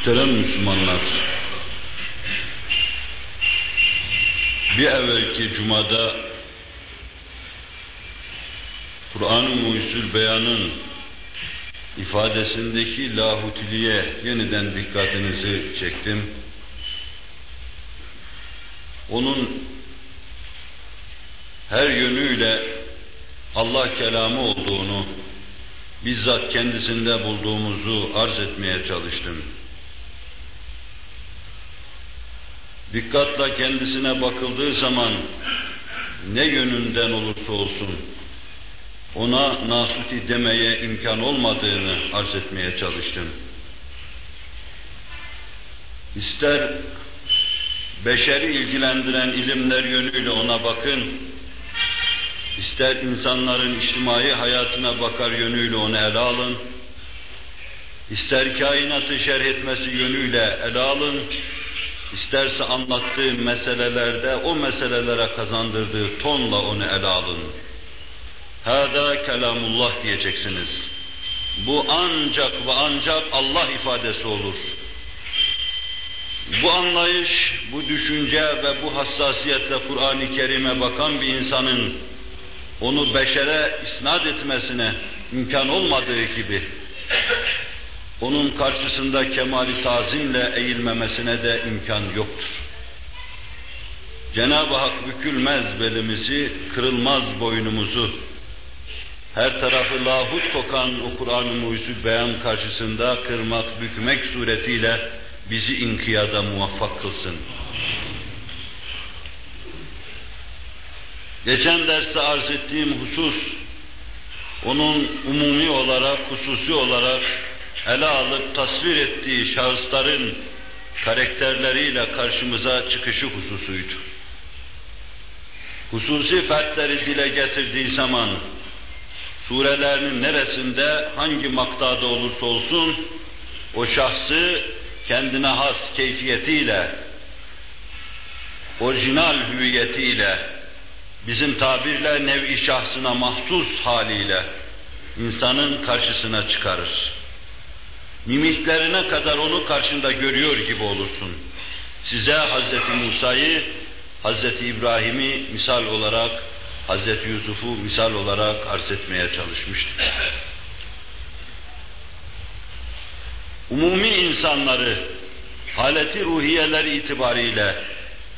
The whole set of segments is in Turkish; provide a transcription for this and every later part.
Muhterem Müslümanlar, bir evvelki cumada Kur'an-ı Muhyüzül Beyan'ın ifadesindeki lahutiliğe yeniden dikkatinizi çektim. Onun her yönüyle Allah kelamı olduğunu bizzat kendisinde bulduğumuzu arz etmeye çalıştım. Dikkatle kendisine bakıldığı zaman ne yönünden olursa olsun ona nasuti demeye imkan olmadığını arz etmeye çalıştım. İster beşeri ilgilendiren ilimler yönüyle ona bakın, ister insanların içtimai hayatına bakar yönüyle onu ele alın, ister kainatı şerh etmesi yönüyle ele alın, isterse anlattığı meselelerde o meselelere kazandırdığı tonla onu ele alın. Hâdâ kelamullah diyeceksiniz. Bu ancak ve ancak Allah ifadesi olur. Bu anlayış, bu düşünce ve bu hassasiyetle Kur'an-ı Kerim'e bakan bir insanın onu beşere isnat etmesine imkan olmadığı gibi onun karşısında kemali tazimle eğilmemesine de imkan yoktur. Cenab-ı Hak bükülmez belimizi, kırılmaz boynumuzu, her tarafı lahut kokan o Kur'an-ı beyan karşısında kırmak, bükmek suretiyle bizi inkiyada muvaffak kılsın. Geçen derste arz ettiğim husus, onun umumi olarak, hususi olarak ele alıp tasvir ettiği şahısların karakterleriyle karşımıza çıkışı hususuydu. Hususi fertleri dile getirdiği zaman, surelerinin neresinde, hangi maktada olursa olsun, o şahsı kendine has keyfiyetiyle, orijinal hüviyetiyle, bizim tabirle nevi şahsına mahsus haliyle insanın karşısına çıkarır. Mimiklerine kadar onu karşında görüyor gibi olursun. Size Hz. Musa'yı, Hz. İbrahim'i misal olarak, Hz. Yusuf'u misal olarak arz etmeye çalışmıştır. Umumi insanları, haleti ruhiyeler itibariyle,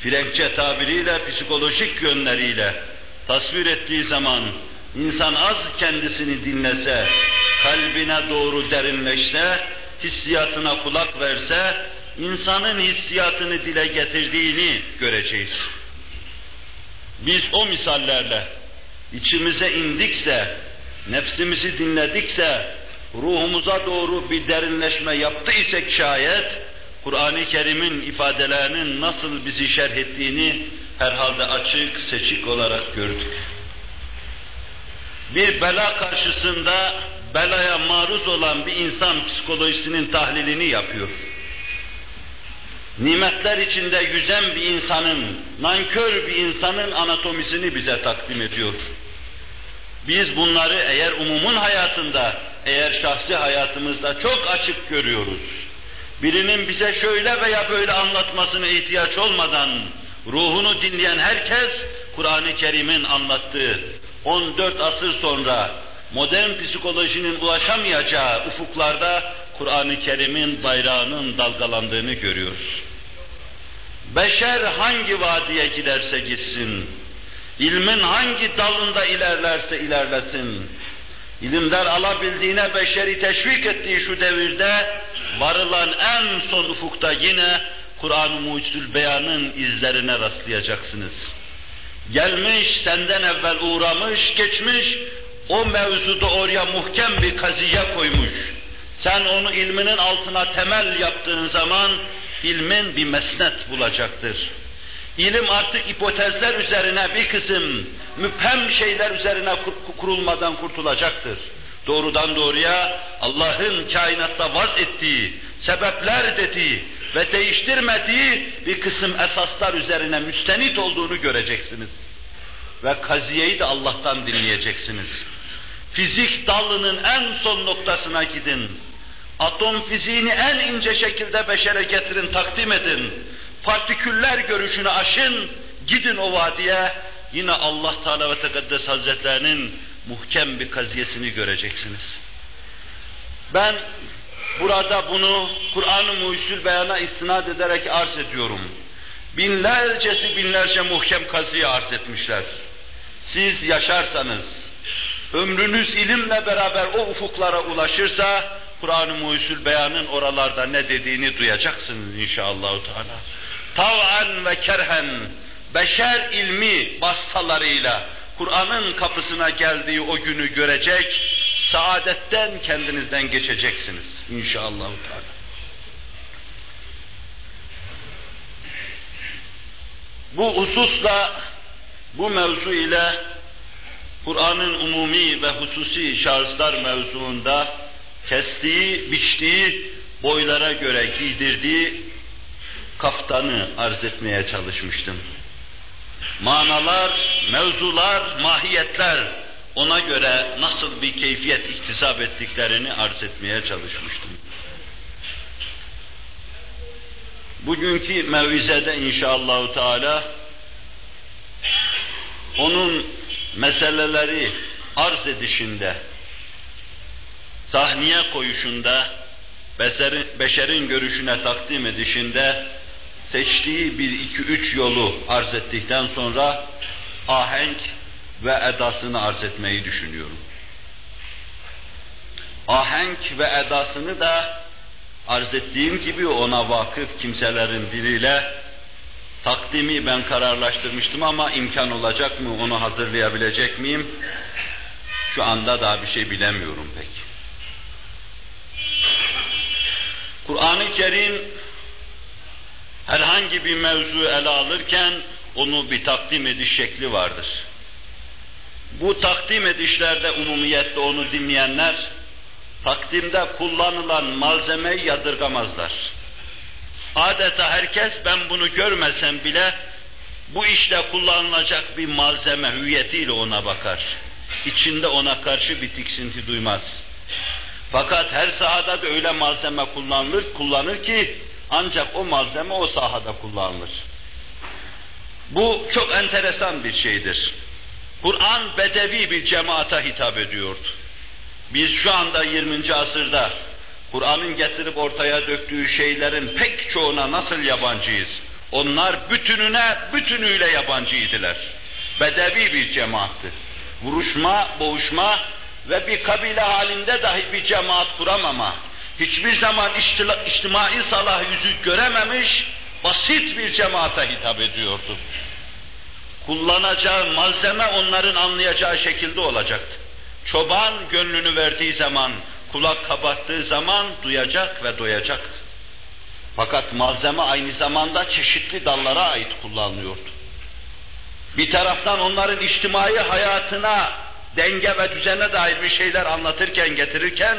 Frenkçe tabiriyle, psikolojik yönleriyle tasvir ettiği zaman insan az kendisini dinlese, kalbine doğru derinleşse, hissiyatına kulak verse, insanın hissiyatını dile getirdiğini göreceğiz. Biz o misallerle içimize indikse, nefsimizi dinledikse, ruhumuza doğru bir derinleşme yaptıysak şayet, Kur'an-ı Kerim'in ifadelerinin nasıl bizi şerh ettiğini herhalde açık, seçik olarak gördük. Bir bela karşısında belaya maruz olan bir insan psikolojisinin tahlilini yapıyor. Nimetler içinde yüzen bir insanın, nankör bir insanın anatomisini bize takdim ediyor. Biz bunları eğer umumun hayatında, eğer şahsi hayatımızda çok açık görüyoruz. Birinin bize şöyle veya böyle anlatmasına ihtiyaç olmadan, ruhunu dinleyen herkes, Kur'an-ı Kerim'in anlattığı 14 asır sonra modern psikolojinin ulaşamayacağı ufuklarda Kur'an-ı Kerim'in bayrağının dalgalandığını görüyoruz. Beşer hangi vadiye giderse gitsin, ilmin hangi dalında ilerlerse ilerlesin, ilimler alabildiğine beşeri teşvik ettiği şu devirde varılan en son ufukta yine Kur'an-ı Mucizül Beyan'ın izlerine rastlayacaksınız. Gelmiş, senden evvel uğramış, geçmiş, o mevzuda oraya muhkem bir kaziye koymuş. Sen onu ilminin altına temel yaptığın zaman ilmin bir mesnet bulacaktır. İlim artık hipotezler üzerine bir kısım müphem şeyler üzerine kurulmadan kurtulacaktır. Doğrudan doğruya Allah'ın kainatta vaz ettiği, sebepler dediği ve değiştirmediği bir kısım esaslar üzerine müstenit olduğunu göreceksiniz. Ve kaziyeyi de Allah'tan dinleyeceksiniz. Fizik dalının en son noktasına gidin. Atom fiziğini en ince şekilde beşere getirin, takdim edin. Partiküller görüşünü aşın, gidin o vadiye, yine Allah Teala ve Tekaddes Hazretlerinin muhkem bir kaziyesini göreceksiniz. Ben burada bunu Kur'an-ı Muhyüzül Beyan'a istinad ederek arz ediyorum. Binlercesi binlerce muhkem kaziye arz etmişler. Siz yaşarsanız, ömrünüz ilimle beraber o ufuklara ulaşırsa, Kur'an-ı Muhyüzül Beyan'ın oralarda ne dediğini duyacaksınız inşallah. Tav'an ve kerhen, beşer ilmi bastalarıyla Kur'an'ın kapısına geldiği o günü görecek, saadetten kendinizden geçeceksiniz inşallah. Bu hususla, bu mevzu ile Kur'an'ın umumi ve hususi şahıslar mevzuunda kestiği, biçtiği, boylara göre giydirdiği kaftanı arz etmeye çalışmıştım. Manalar, mevzular, mahiyetler ona göre nasıl bir keyfiyet iktisap ettiklerini arz etmeye çalışmıştım. Bugünkü mevizede inşallah Teala onun meseleleri arz edişinde, sahneye koyuşunda, beşerin, beşerin görüşüne takdim edişinde seçtiği bir iki üç yolu arz ettikten sonra ahenk ve edasını arz etmeyi düşünüyorum. Ahenk ve edasını da arz ettiğim gibi ona vakıf kimselerin diliyle takdimi ben kararlaştırmıştım ama imkan olacak mı, onu hazırlayabilecek miyim? Şu anda daha bir şey bilemiyorum pek. Kur'an-ı Kerim herhangi bir mevzu ele alırken onu bir takdim ediş şekli vardır. Bu takdim edişlerde umumiyetle onu dinleyenler takdimde kullanılan malzemeyi yadırgamazlar. Adeta herkes ben bunu görmesem bile bu işte kullanılacak bir malzeme hüviyetiyle ona bakar. İçinde ona karşı bir tiksinti duymaz. Fakat her sahada da öyle malzeme kullanılır, kullanır ki ancak o malzeme o sahada kullanılır. Bu çok enteresan bir şeydir. Kur'an bedevi bir cemaata hitap ediyordu. Biz şu anda 20. asırda Kur'an'ın getirip ortaya döktüğü şeylerin pek çoğuna nasıl yabancıyız? Onlar bütününe, bütünüyle yabancıydılar. Bedevi bir cemaattı. Vuruşma, boğuşma ve bir kabile halinde dahi bir cemaat kuramama, hiçbir zaman içtimai salah yüzü görememiş, basit bir cemaate hitap ediyordu. Kullanacağı malzeme onların anlayacağı şekilde olacaktı. Çoban gönlünü verdiği zaman, kulak kabarttığı zaman duyacak ve doyacaktı. Fakat malzeme aynı zamanda çeşitli dallara ait kullanılıyordu. Bir taraftan onların içtimai hayatına, denge ve düzene dair bir şeyler anlatırken, getirirken,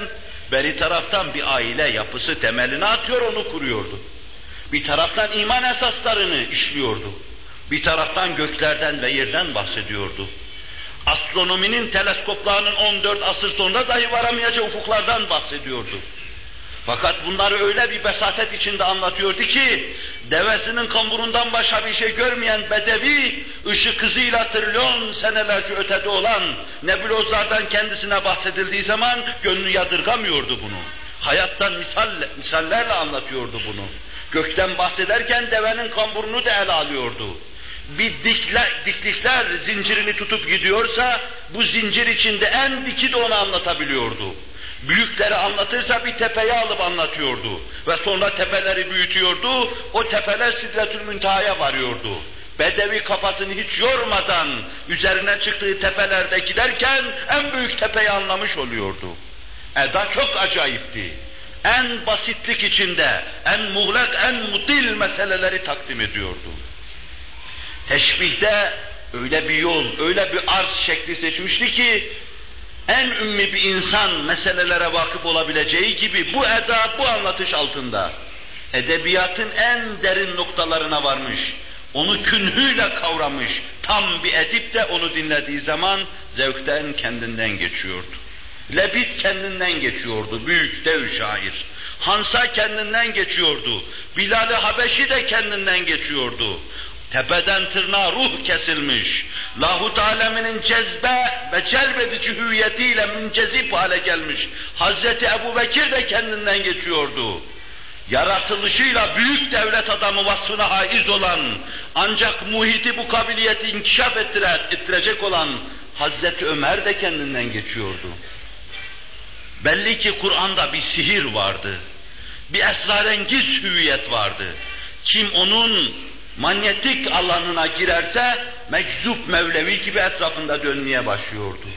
beri taraftan bir aile yapısı temelini atıyor, onu kuruyordu. Bir taraftan iman esaslarını işliyordu. Bir taraftan göklerden ve yerden bahsediyordu. Astronominin teleskoplarının 14 asır sonra dahi varamayacağı ufuklardan bahsediyordu. Fakat bunları öyle bir besatet içinde anlatıyordu ki, devesinin kamburundan başka bir şey görmeyen bedevi, ışık hızıyla trilyon senelerce ötede olan nebulozlardan kendisine bahsedildiği zaman gönlü yadırgamıyordu bunu. Hayattan misal, misallerle anlatıyordu bunu. Gökten bahsederken devenin kamburunu da ele alıyordu bir dikler, diklikler zincirini tutup gidiyorsa bu zincir içinde en diki de onu anlatabiliyordu. Büyükleri anlatırsa bir tepeyi alıp anlatıyordu. Ve sonra tepeleri büyütüyordu, o tepeler Sidretül Münteha'ya varıyordu. Bedevi kafasını hiç yormadan üzerine çıktığı tepelerde giderken en büyük tepeyi anlamış oluyordu. Eda çok acayipti. En basitlik içinde, en muğlak, en mutil meseleleri takdim ediyordu. Teşbihde öyle bir yol, öyle bir arz şekli seçmişti ki en ümmi bir insan meselelere vakıf olabileceği gibi bu eda, bu anlatış altında edebiyatın en derin noktalarına varmış, onu künhüyle kavramış, tam bir edip de onu dinlediği zaman zevkten kendinden geçiyordu. Lebit kendinden geçiyordu, büyük dev şair. Hansa kendinden geçiyordu. Bilal-i Habeşi de kendinden geçiyordu. Tepeden tırnağa ruh kesilmiş. Lahut aleminin cezbe ve celbedici hüviyetiyle müncezip hale gelmiş. Hazreti Ebu Bekir de kendinden geçiyordu. Yaratılışıyla büyük devlet adamı vasfına haiz olan, ancak muhiti bu kabiliyeti inkişaf ettiren, ettirecek olan Hazreti Ömer de kendinden geçiyordu. Belli ki Kur'an'da bir sihir vardı. Bir esrarengiz hüviyet vardı. Kim onun manyetik alanına girerse meczup Mevlevi gibi etrafında dönmeye başlıyordu.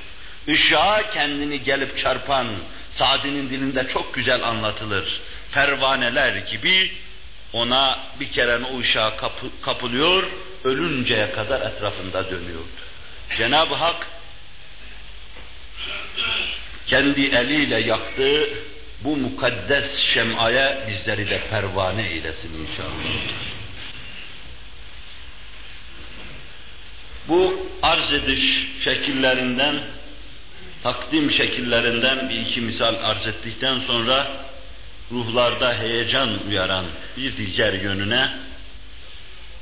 Işığa kendini gelip çarpan, Sadi'nin dilinde çok güzel anlatılır. Pervaneler gibi ona bir kere o ışığa kapı, kapılıyor, ölünceye kadar etrafında dönüyordu. Cenab-ı Hak kendi eliyle yaktığı bu mukaddes şemaya bizleri de pervane eylesin inşallah. Bu arz ediş şekillerinden, takdim şekillerinden bir iki misal arz ettikten sonra ruhlarda heyecan uyaran bir diğer yönüne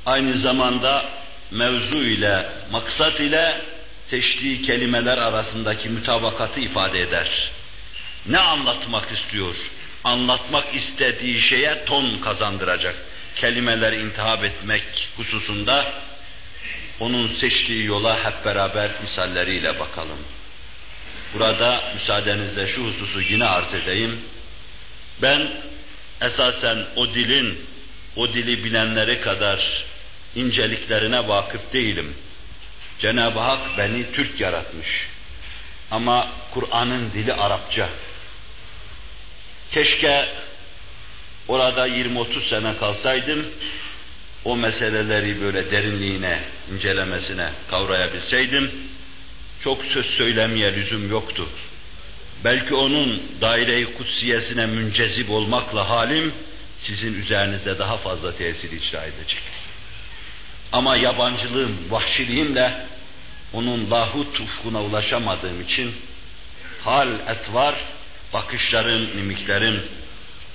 aynı zamanda mevzu ile, maksat ile seçtiği kelimeler arasındaki mütabakatı ifade eder. Ne anlatmak istiyor? Anlatmak istediği şeye ton kazandıracak. Kelimeleri intihap etmek hususunda onun seçtiği yola hep beraber misalleriyle bakalım. Burada müsaadenizle şu hususu yine arz edeyim. Ben esasen o dilin, o dili bilenleri kadar inceliklerine vakıf değilim. Cenab-ı Hak beni Türk yaratmış. Ama Kur'an'ın dili Arapça. Keşke orada 20-30 sene kalsaydım, o meseleleri böyle derinliğine, incelemesine kavrayabilseydim, çok söz söylemeye lüzum yoktu. Belki onun daire-i kutsiyesine müncezip olmakla halim, sizin üzerinizde daha fazla tesir icra edecek. Ama yabancılığım, vahşiliğimle onun lahut ufkuna ulaşamadığım için hal, etvar, bakışların, mimiklerin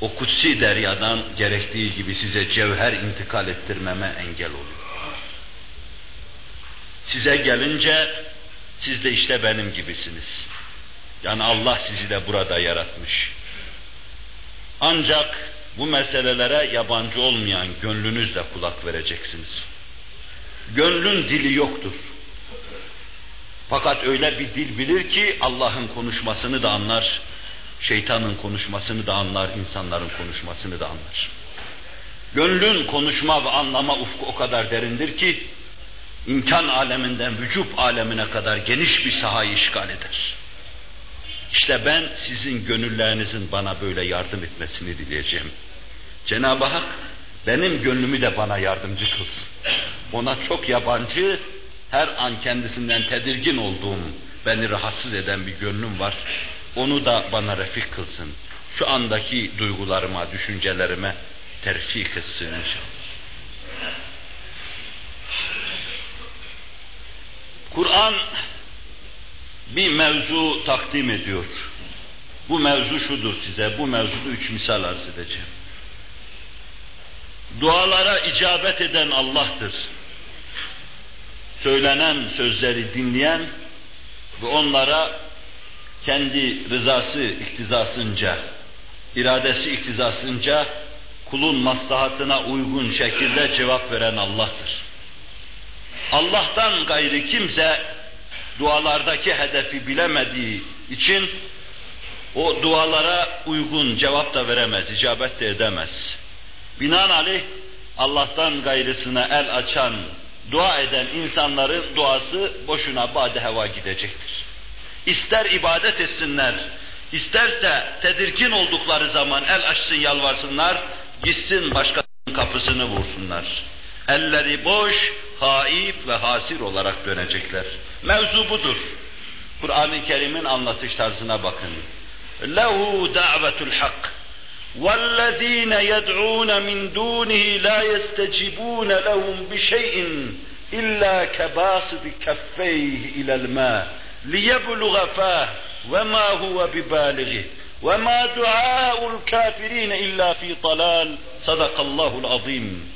o kutsi deryadan gerektiği gibi size cevher intikal ettirmeme engel oluyor. Size gelince siz de işte benim gibisiniz. Yani Allah sizi de burada yaratmış. Ancak bu meselelere yabancı olmayan gönlünüzle kulak vereceksiniz. Gönlün dili yoktur. Fakat öyle bir dil bilir ki Allah'ın konuşmasını da anlar, şeytanın konuşmasını da anlar, insanların konuşmasını da anlar. Gönlün konuşma ve anlama ufku o kadar derindir ki, imkan aleminden vücut alemine kadar geniş bir sahayı işgal eder. İşte ben sizin gönüllerinizin bana böyle yardım etmesini dileyeceğim. Cenab-ı Hak benim gönlümü de bana yardımcı kılsın. Ona çok yabancı, her an kendisinden tedirgin olduğum, beni rahatsız eden bir gönlüm var. Onu da bana refik kılsın. Şu andaki duygularıma, düşüncelerime terfik etsin inşallah. Kur'an bir mevzu takdim ediyor. Bu mevzu şudur size, bu mevzuda üç misal arz edeceğim. Dualara icabet eden Allah'tır. Söylenen sözleri dinleyen ve onlara kendi rızası iktizasınca, iradesi iktizasınca kulun maslahatına uygun şekilde cevap veren Allah'tır. Allah'tan gayri kimse dualardaki hedefi bilemediği için o dualara uygun cevap da veremez, icabet de edemez. Binaenaleyh Allah'tan gayrısına el açan, dua eden insanların duası boşuna bade heva gidecektir. İster ibadet etsinler, isterse tedirgin oldukları zaman el açsın yalvarsınlar, gitsin başkasının kapısını vursunlar. Elleri boş, haif ve hasir olarak dönecekler. Mevzu budur. Kur'an-ı Kerim'in anlatış tarzına bakın. Lehu da'vetul hak. وَالَّذ۪ينَ يَدْعُونَ مِنْ دُونِهِ لَا يَسْتَجِبُونَ لَهُمْ بِشَيْءٍ إِلَّا كَبَاسِطِ كَفَّيْهِ إِلَى الْمَاءِ لِيَبْلُغَ فَاهِ وما هو ببالغه وما دعاء الكافرين إلا في ضلال صدق الله العظيم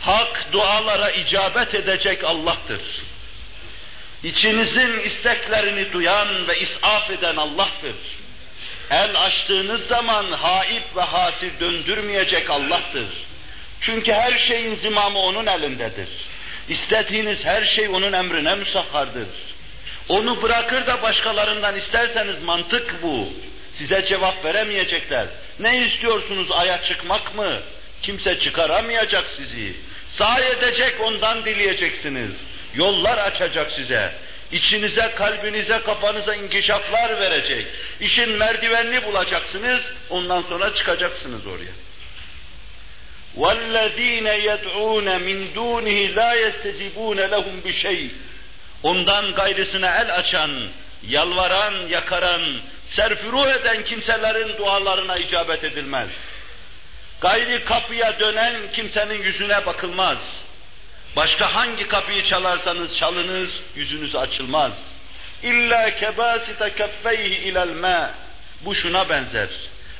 Hak dualara icabet edecek Allah'tır. İçinizin isteklerini duyan ve isaf eden Allah'tır. El açtığınız zaman haip ve hasir döndürmeyecek Allah'tır. Çünkü her şeyin zimamı O'nun elindedir. İstediğiniz her şey O'nun emrine müsahhardır. Onu bırakır da başkalarından isterseniz mantık bu. Size cevap veremeyecekler. Ne istiyorsunuz aya çıkmak mı? Kimse çıkaramayacak sizi. Sağ edecek ondan dileyeceksiniz. Yollar açacak size. İçinize, kalbinize, kafanıza inkişaflar verecek. İşin merdivenini bulacaksınız, ondan sonra çıkacaksınız oraya. وَالَّذ۪ينَ يَدْعُونَ مِنْ دُونِهِ لَا يَسْتَجِبُونَ لَهُمْ بِشَيْءٍ Ondan gayrısına el açan, yalvaran, yakaran, serfiruh eden kimselerin dualarına icabet edilmez. Gayri kapıya dönen kimsenin yüzüne bakılmaz. Başka hangi kapıyı çalarsanız çalınız, yüzünüz açılmaz. İlla kebasite keffeyhi ilel. Bu şuna benzer.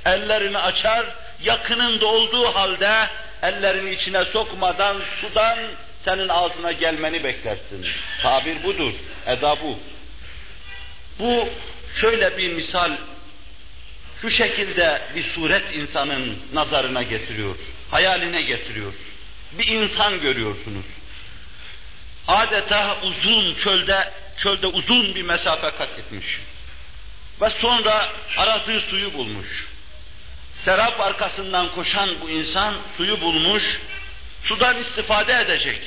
Ellerini açar, yakınında olduğu halde ellerini içine sokmadan sudan senin ağzına gelmeni beklersin. Tabir budur, eda bu. Bu şöyle bir misal, şu şekilde bir suret insanın nazarına getiriyor, hayaline getiriyor. Bir insan görüyorsunuz. Adeta uzun çölde, çölde uzun bir mesafe kat etmiş. Ve sonra aradığı suyu bulmuş. Serap arkasından koşan bu insan suyu bulmuş, sudan istifade edecek.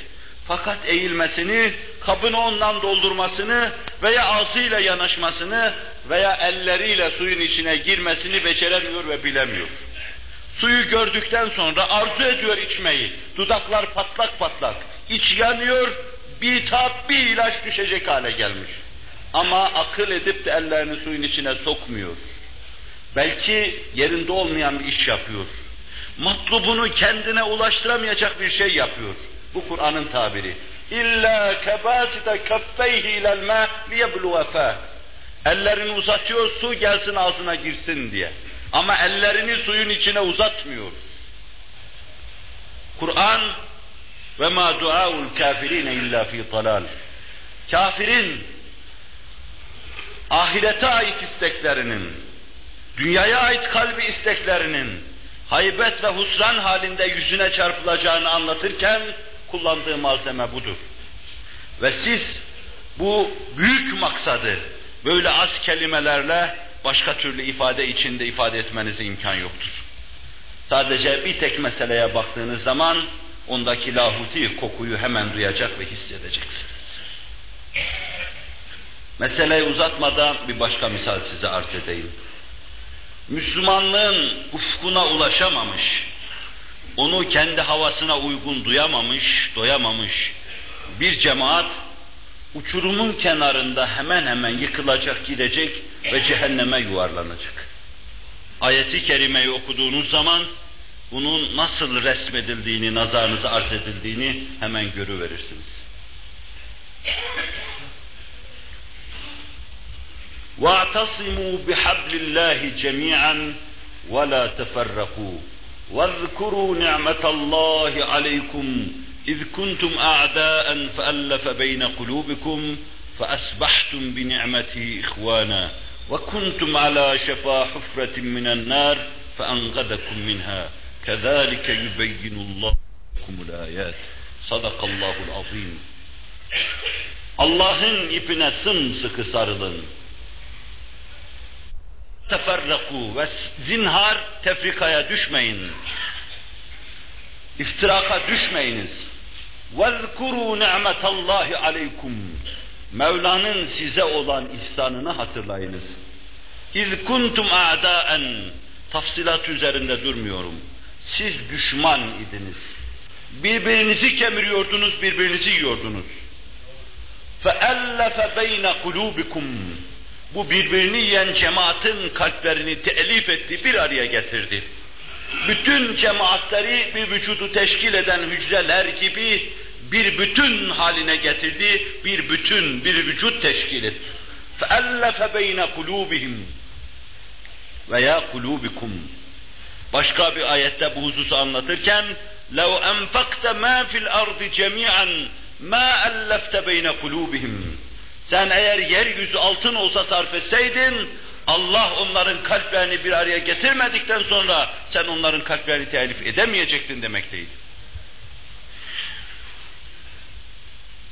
Fakat eğilmesini, kabını ondan doldurmasını veya ağzıyla yanaşmasını veya elleriyle suyun içine girmesini beceremiyor ve bilemiyor. Suyu gördükten sonra arzu ediyor içmeyi. Dudaklar patlak patlak. İç yanıyor, bir tap bir ilaç düşecek hale gelmiş. Ama akıl edip de ellerini suyun içine sokmuyor. Belki yerinde olmayan bir iş yapıyor. Matlubunu kendine ulaştıramayacak bir şey yapıyor. Bu Kur'an'ın tabiri. İlla kebasite kaffeyhi ilel ma liyebluve Ellerini uzatıyor su gelsin ağzına girsin diye. Ama ellerini suyun içine uzatmıyor. Kur'an ve ma duaul kafirine illa fi dalal. Kafirin ahirete ait isteklerinin, dünyaya ait kalbi isteklerinin haybet ve husran halinde yüzüne çarpılacağını anlatırken kullandığı malzeme budur. Ve siz bu büyük maksadı böyle az kelimelerle başka türlü ifade içinde ifade etmenize imkan yoktur. Sadece bir tek meseleye baktığınız zaman ondaki lahuti kokuyu hemen duyacak ve hissedeceksiniz. Meseleyi uzatmadan bir başka misal size arz edeyim. Müslümanlığın ufkuna ulaşamamış, onu kendi havasına uygun duyamamış, doyamamış bir cemaat uçurumun kenarında hemen hemen yıkılacak, gidecek ve cehenneme yuvarlanacak. Ayeti kerimeyi okuduğunuz zaman bunun nasıl resmedildiğini, nazarınıza arz edildiğini hemen görüverirsiniz. وَاعْتَصِمُوا بِحَبْلِ اللّٰهِ جَمِيعًا وَلَا تَفَرَّقُوا وَاذْكُرُوا نِعْمَةَ اللّٰهِ عَلَيْكُمْ إِذْ كُنْتُمْ أَعْدَاءً فَأَلَّفَ بَيْنَ قُلُوبِكُمْ فَأَصْبَحْتُمْ بِنِعْمَتِهِ إِخْوَانًا وَكُنْتُمْ عَلَى شَفَا حُفْرَةٍ مِنَ النَّارِ فَأَنْقَذَكُمْ مِنْهَا كَذَٰلِكَ يُبَيِّنُ اللّٰهُ لَكُمُ الْآيَاتِ Sadakallahul azim. Allah'ın ipine sımsıkı sarılın. Teferraku ve zinhar tefrikaya düşmeyin. İftiraka düşmeyiniz. وَذْكُرُوا نِعْمَةَ اللّٰهِ عَلَيْكُمْ Mevla'nın size olan ihsanını hatırlayınız. اِذْ كُنْتُمْ اَعْدَاءً Tafsilat üzerinde durmuyorum. Siz düşman idiniz. Birbirinizi kemiriyordunuz, birbirinizi yiyordunuz. فَأَلَّفَ بَيْنَ قُلُوبِكُمْ Bu birbirini yiyen cemaatin kalplerini telif etti, bir araya getirdi. Bütün cemaatleri bir vücudu teşkil eden hücreler gibi bir bütün haline getirdi, bir bütün, bir vücut teşkil etti. فَأَلَّفَ بَيْنَ قُلُوبِهِمْ veya kulubikum. Başka bir ayette bu hususu anlatırken لَوْ أَنْفَقْتَ مَا فِي الْأَرْضِ جَمِيعًا مَا أَلَّفْتَ بَيْنَ قُلُوبِهِمْ Sen eğer yeryüzü altın olsa sarf etseydin, Allah onların kalplerini bir araya getirmedikten sonra sen onların kalplerini telif edemeyecektin demekteydi.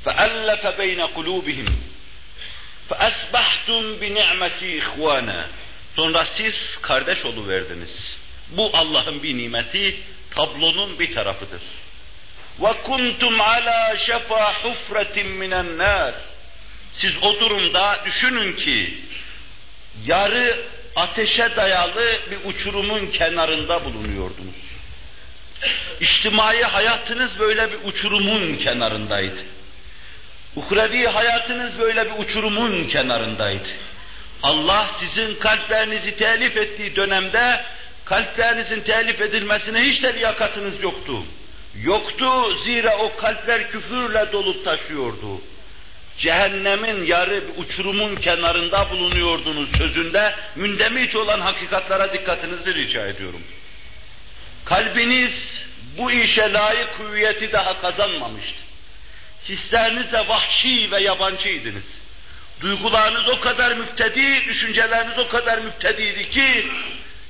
فَأَلَّفَ بَيْنَ قُلُوبِهِمْ فَأَسْبَحْتُمْ بِنِعْمَتِي إِخْوَانًا Sonra siz kardeş verdiniz. Bu Allah'ın bir nimeti, tablonun bir tarafıdır. وَكُنْتُمْ عَلَى شَفَا حُفْرَةٍ مِنَ النَّارِ siz o durumda düşünün ki, yarı ateşe dayalı bir uçurumun kenarında bulunuyordunuz. İçtimai hayatınız böyle bir uçurumun kenarındaydı. Uhrevi hayatınız böyle bir uçurumun kenarındaydı. Allah sizin kalplerinizi telif ettiği dönemde kalplerinizin telif edilmesine hiç de liyakatınız yoktu. Yoktu zira o kalpler küfürle dolup taşıyordu. Cehennemin yarı uçurumun kenarında bulunuyordunuz sözünde mündemiç olan hakikatlara dikkatinizi rica ediyorum. Kalbiniz bu işe layık hüviyeti daha kazanmamıştı. Hislerinizle vahşi ve yabancıydınız. Duygularınız o kadar müftedi, düşünceleriniz o kadar müftediydi ki,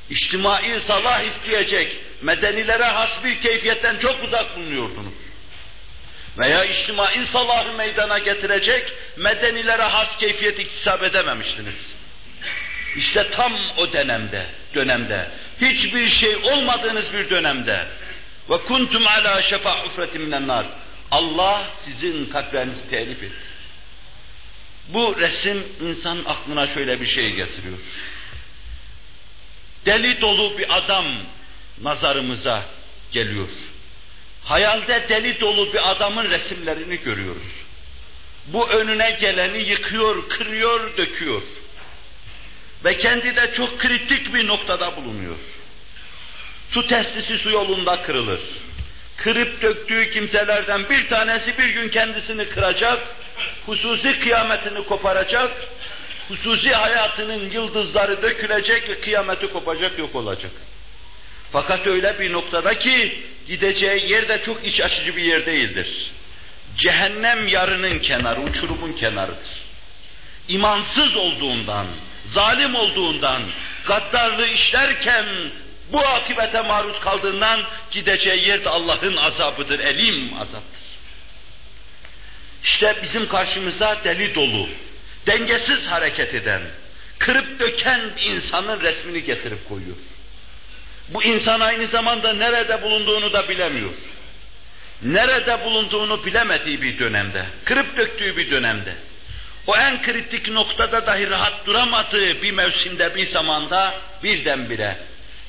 içtimai salah isteyecek, medenilere has bir keyfiyetten çok uzak bulunuyordunuz. Veya içtimai salahı meydana getirecek, medenilere has keyfiyet iktisap edememiştiniz. İşte tam o dönemde, dönemde, hiçbir şey olmadığınız bir dönemde, ve kuntum ala şefa hufretin minen nar. Allah sizin kalplerinizi telif etti. Bu resim insan aklına şöyle bir şey getiriyor. Deli dolu bir adam nazarımıza geliyor. Hayalde deli dolu bir adamın resimlerini görüyoruz. Bu önüne geleni yıkıyor, kırıyor, döküyor. Ve kendi de çok kritik bir noktada bulunuyor. Su testisi su yolunda kırılır. Kırıp döktüğü kimselerden bir tanesi bir gün kendisini kıracak, hususi kıyametini koparacak, hususi hayatının yıldızları dökülecek ve kıyameti kopacak, yok olacak. Fakat öyle bir noktada ki gideceği yer de çok iç açıcı bir yer değildir. Cehennem yarının kenarı, uçurumun kenarıdır. İmansız olduğundan, zalim olduğundan, gaddarlığı işlerken bu akibete maruz kaldığından gideceği yer de Allah'ın azabıdır, elim azaptır. İşte bizim karşımıza deli dolu, dengesiz hareket eden, kırıp döken insanın resmini getirip koyuyor. Bu insan aynı zamanda nerede bulunduğunu da bilemiyor. Nerede bulunduğunu bilemediği bir dönemde, kırıp döktüğü bir dönemde, o en kritik noktada dahi rahat duramadığı bir mevsimde, bir zamanda birdenbire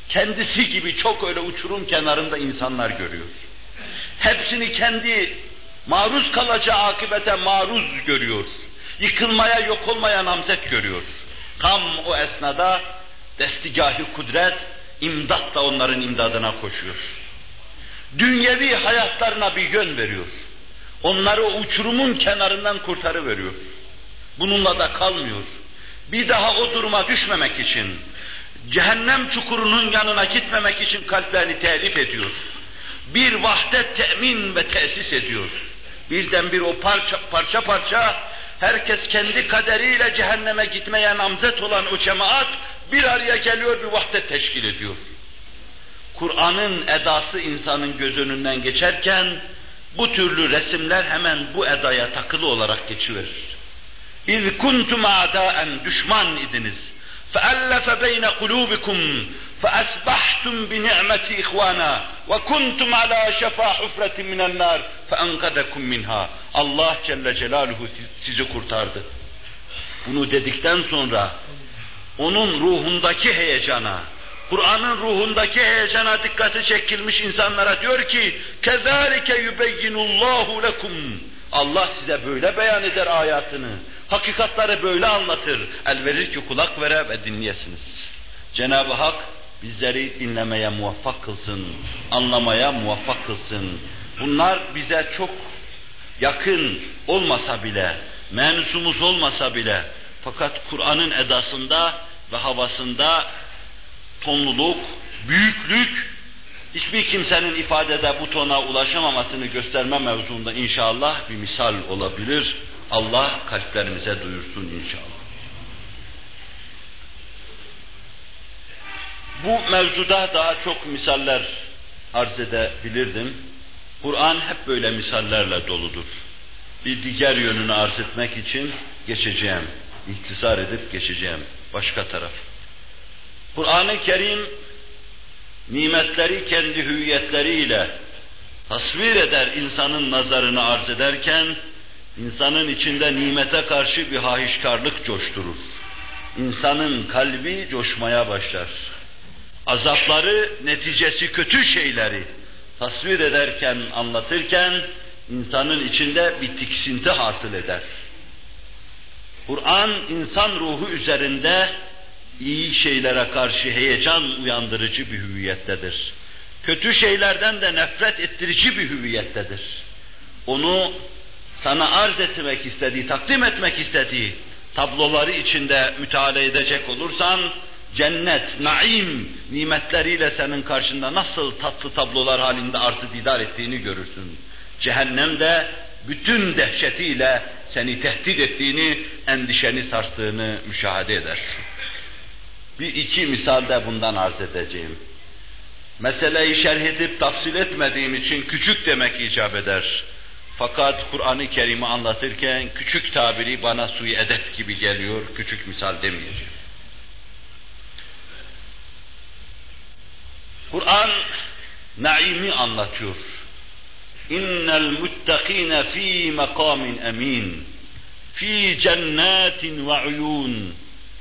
kendisi gibi çok öyle uçurum kenarında insanlar görüyor. Hepsini kendi maruz kalacağı akibete maruz görüyor. Yıkılmaya, yok olmaya namzet görüyor. Tam o esnada destigahı kudret, imdat da onların imdadına koşuyor. Dünyevi hayatlarına bir yön veriyor. Onları o uçurumun kenarından kurtarıveriyor. Bununla da kalmıyor. Bir daha o duruma düşmemek için, cehennem çukurunun yanına gitmemek için kalplerini telif ediyor. Bir vahdet temin ve tesis ediyor. Birdenbir o parça parça parça herkes kendi kaderiyle cehenneme gitmeye namzet olan o cemaat bir araya geliyor bir vahdet teşkil ediyor. Kur'an'ın edası insanın göz önünden geçerken bu türlü resimler hemen bu edaya takılı olarak geçiverir. İz kuntum a'daen düşman idiniz. فألف بين قلوبكم فأسبحتم بنعمة إخوانا وكنتم على شفا حفرة من النار فأنقذكم منها Allah Celle Celaluhu sizi kurtardı. Bunu dedikten sonra onun ruhundaki heyecana, Kur'an'ın ruhundaki heyecana dikkati çekilmiş insanlara diyor ki كَذَٰلِكَ يُبَيِّنُ اللّٰهُ لَكُمْ Allah size böyle beyan eder ayatını. Hakikatları böyle anlatır. El verir ki kulak vere ve dinleyesiniz. Cenab-ı Hak bizleri dinlemeye muvaffak kılsın, anlamaya muvaffak kılsın. Bunlar bize çok yakın olmasa bile, mensumuz olmasa bile, Fakat Kur'an'ın edasında ve havasında tonluluk, büyüklük, hiçbir kimsenin ifadede bu tona ulaşamamasını gösterme mevzuunda inşallah bir misal olabilir. Allah kalplerimize duyursun inşallah. Bu mevzuda daha çok misaller arz edebilirdim. Kur'an hep böyle misallerle doludur. Bir diğer yönünü arz etmek için geçeceğim. İhtisar edip geçeceğim. Başka taraf. Kur'an-ı Kerim nimetleri kendi hüviyetleriyle tasvir eder insanın nazarını arz ederken, insanın içinde nimete karşı bir hahişkarlık coşturur. İnsanın kalbi coşmaya başlar. Azapları, neticesi kötü şeyleri tasvir ederken, anlatırken, insanın içinde bir tiksinti hasıl eder. Kur'an insan ruhu üzerinde iyi şeylere karşı heyecan uyandırıcı bir hüviyettedir. Kötü şeylerden de nefret ettirici bir hüviyettedir. Onu sana arz etmek istediği, takdim etmek istediği tabloları içinde müteala edecek olursan, cennet, naim nimetleriyle senin karşında nasıl tatlı tablolar halinde arzı didar ettiğini görürsün. Cehennem de bütün dehşetiyle seni tehdit ettiğini, endişeni sarstığını müşahede edersin. Bir iki misalde bundan arz edeceğim. Meseleyi şerh edip tafsil etmediğim için küçük demek icap eder. Fakat Kur'an-ı Kerim'i anlatırken küçük tabiri bana suyu edep gibi geliyor, küçük misal demeyeceğim. Kur'an naimi anlatıyor. İnnel muttakine fi makamin emin. Fi cennetin ve uyun.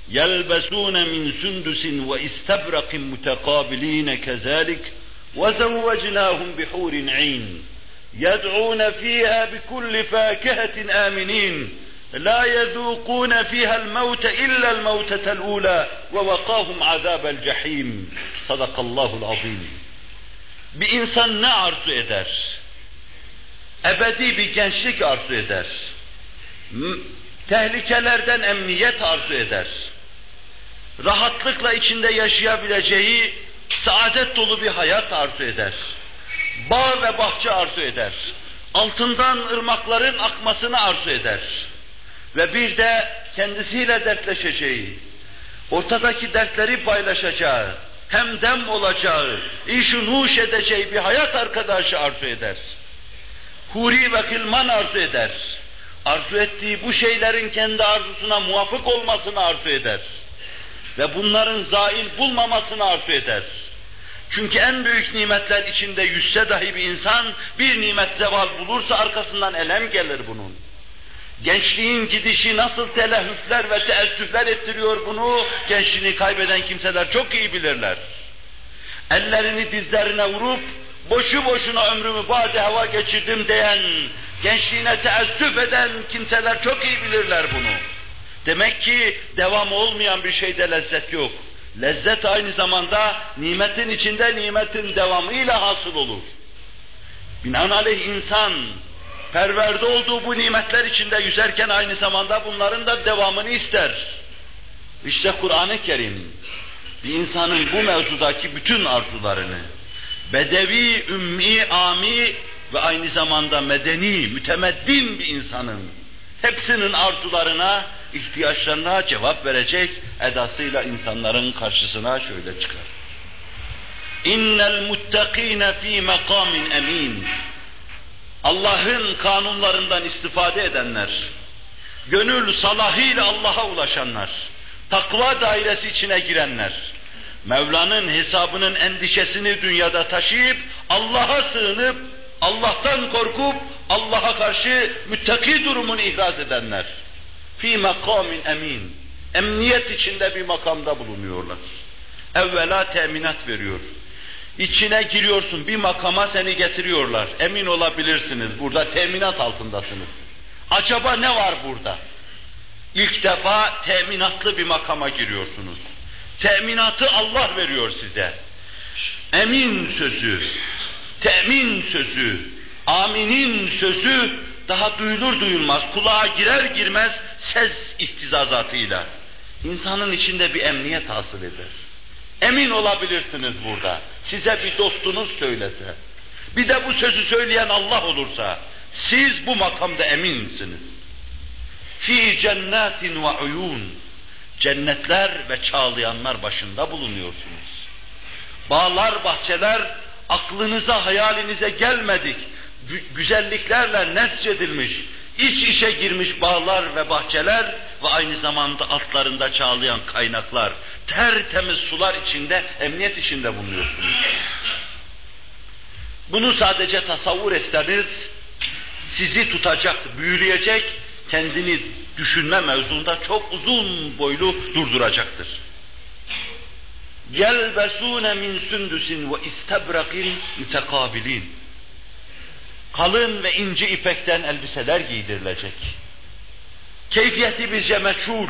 Yelbesune min sündusin ve istebrakin mutekabiline kezalik. Ve zevvecnahum bihurin ayn. يدعون فيها بكل فاكهة آمنين لا يذوقون فيها الموت إلا الموتة الأولى ووقاهم عذاب الجحيم صدق الله العظيم Bir insan ne arzu eder? Ebedi bir gençlik arzu eder. Tehlikelerden emniyet arzu eder rahatlıkla içinde yaşayabileceği saadet dolu bir hayat arzu eder. Bağ ve bahçe arzu eder. Altından ırmakların akmasını arzu eder. Ve bir de kendisiyle dertleşeceği, ortadaki dertleri paylaşacağı, hem dem olacağı, işi nuş edeceği bir hayat arkadaşı arzu eder. Huri ve kılman arzu eder. Arzu ettiği bu şeylerin kendi arzusuna muvafık olmasını arzu eder ve bunların zail bulmamasını arzu eder. Çünkü en büyük nimetler içinde yüzse dahi bir insan bir nimet zeval bulursa arkasından elem gelir bunun. Gençliğin gidişi nasıl telehüfler ve teessüfler ettiriyor bunu, gençliğini kaybeden kimseler çok iyi bilirler. Ellerini dizlerine vurup, boşu boşuna ömrümü bade hava geçirdim diyen, gençliğine teessüf eden kimseler çok iyi bilirler bunu. Demek ki devam olmayan bir şeyde lezzet yok. Lezzet aynı zamanda nimetin içinde nimetin devamıyla hasıl olur. Binaenaleyh insan perverde olduğu bu nimetler içinde yüzerken aynı zamanda bunların da devamını ister. İşte Kur'an-ı Kerim bir insanın bu mevzudaki bütün arzularını bedevi, ümmi, ami ve aynı zamanda medeni, mütemeddin bir insanın hepsinin arzularına, ihtiyaçlarına cevap verecek edasıyla insanların karşısına şöyle çıkar. İnnel muttakine fi makamin emin. Allah'ın kanunlarından istifade edenler, gönül salahıyla Allah'a ulaşanlar, takva dairesi içine girenler, Mevla'nın hesabının endişesini dünyada taşıyıp Allah'a sığınıp Allah'tan korkup Allah'a karşı müttaki durumunu ihraz edenler fi makamin emin emniyet içinde bir makamda bulunuyorlar. Evvela teminat veriyor. İçine giriyorsun bir makama seni getiriyorlar. Emin olabilirsiniz burada teminat altındasınız. Acaba ne var burada? İlk defa teminatlı bir makama giriyorsunuz. Teminatı Allah veriyor size. Emin sözü, temin sözü, aminin sözü daha duyulur duyulmaz, kulağa girer girmez ses ihtizazatıyla insanın içinde bir emniyet hasıl eder. Emin olabilirsiniz burada. Size bir dostunuz söylese, bir de bu sözü söyleyen Allah olursa, siz bu makamda eminsiniz. Fi cennetin ve uyun. Cennetler ve çağlayanlar başında bulunuyorsunuz. Bağlar, bahçeler aklınıza, hayalinize gelmedik Güzelliklerle nescedilmiş, iç içe girmiş bağlar ve bahçeler ve aynı zamanda altlarında çağlayan kaynaklar, tertemiz sular içinde, emniyet içinde bulunuyorsunuz. Bunu sadece tasavvur etseniz, sizi tutacak, büyüleyecek, kendini düşünme mevzunda çok uzun boylu durduracaktır. يَلْبَسُونَ مِنْ سُنْدُسٍ وَاِسْتَبْرَقٍ مُتَقَابِلِينَ Kalın ve ince ipekten elbiseler giydirilecek. Keyfiyeti bizce meçhul,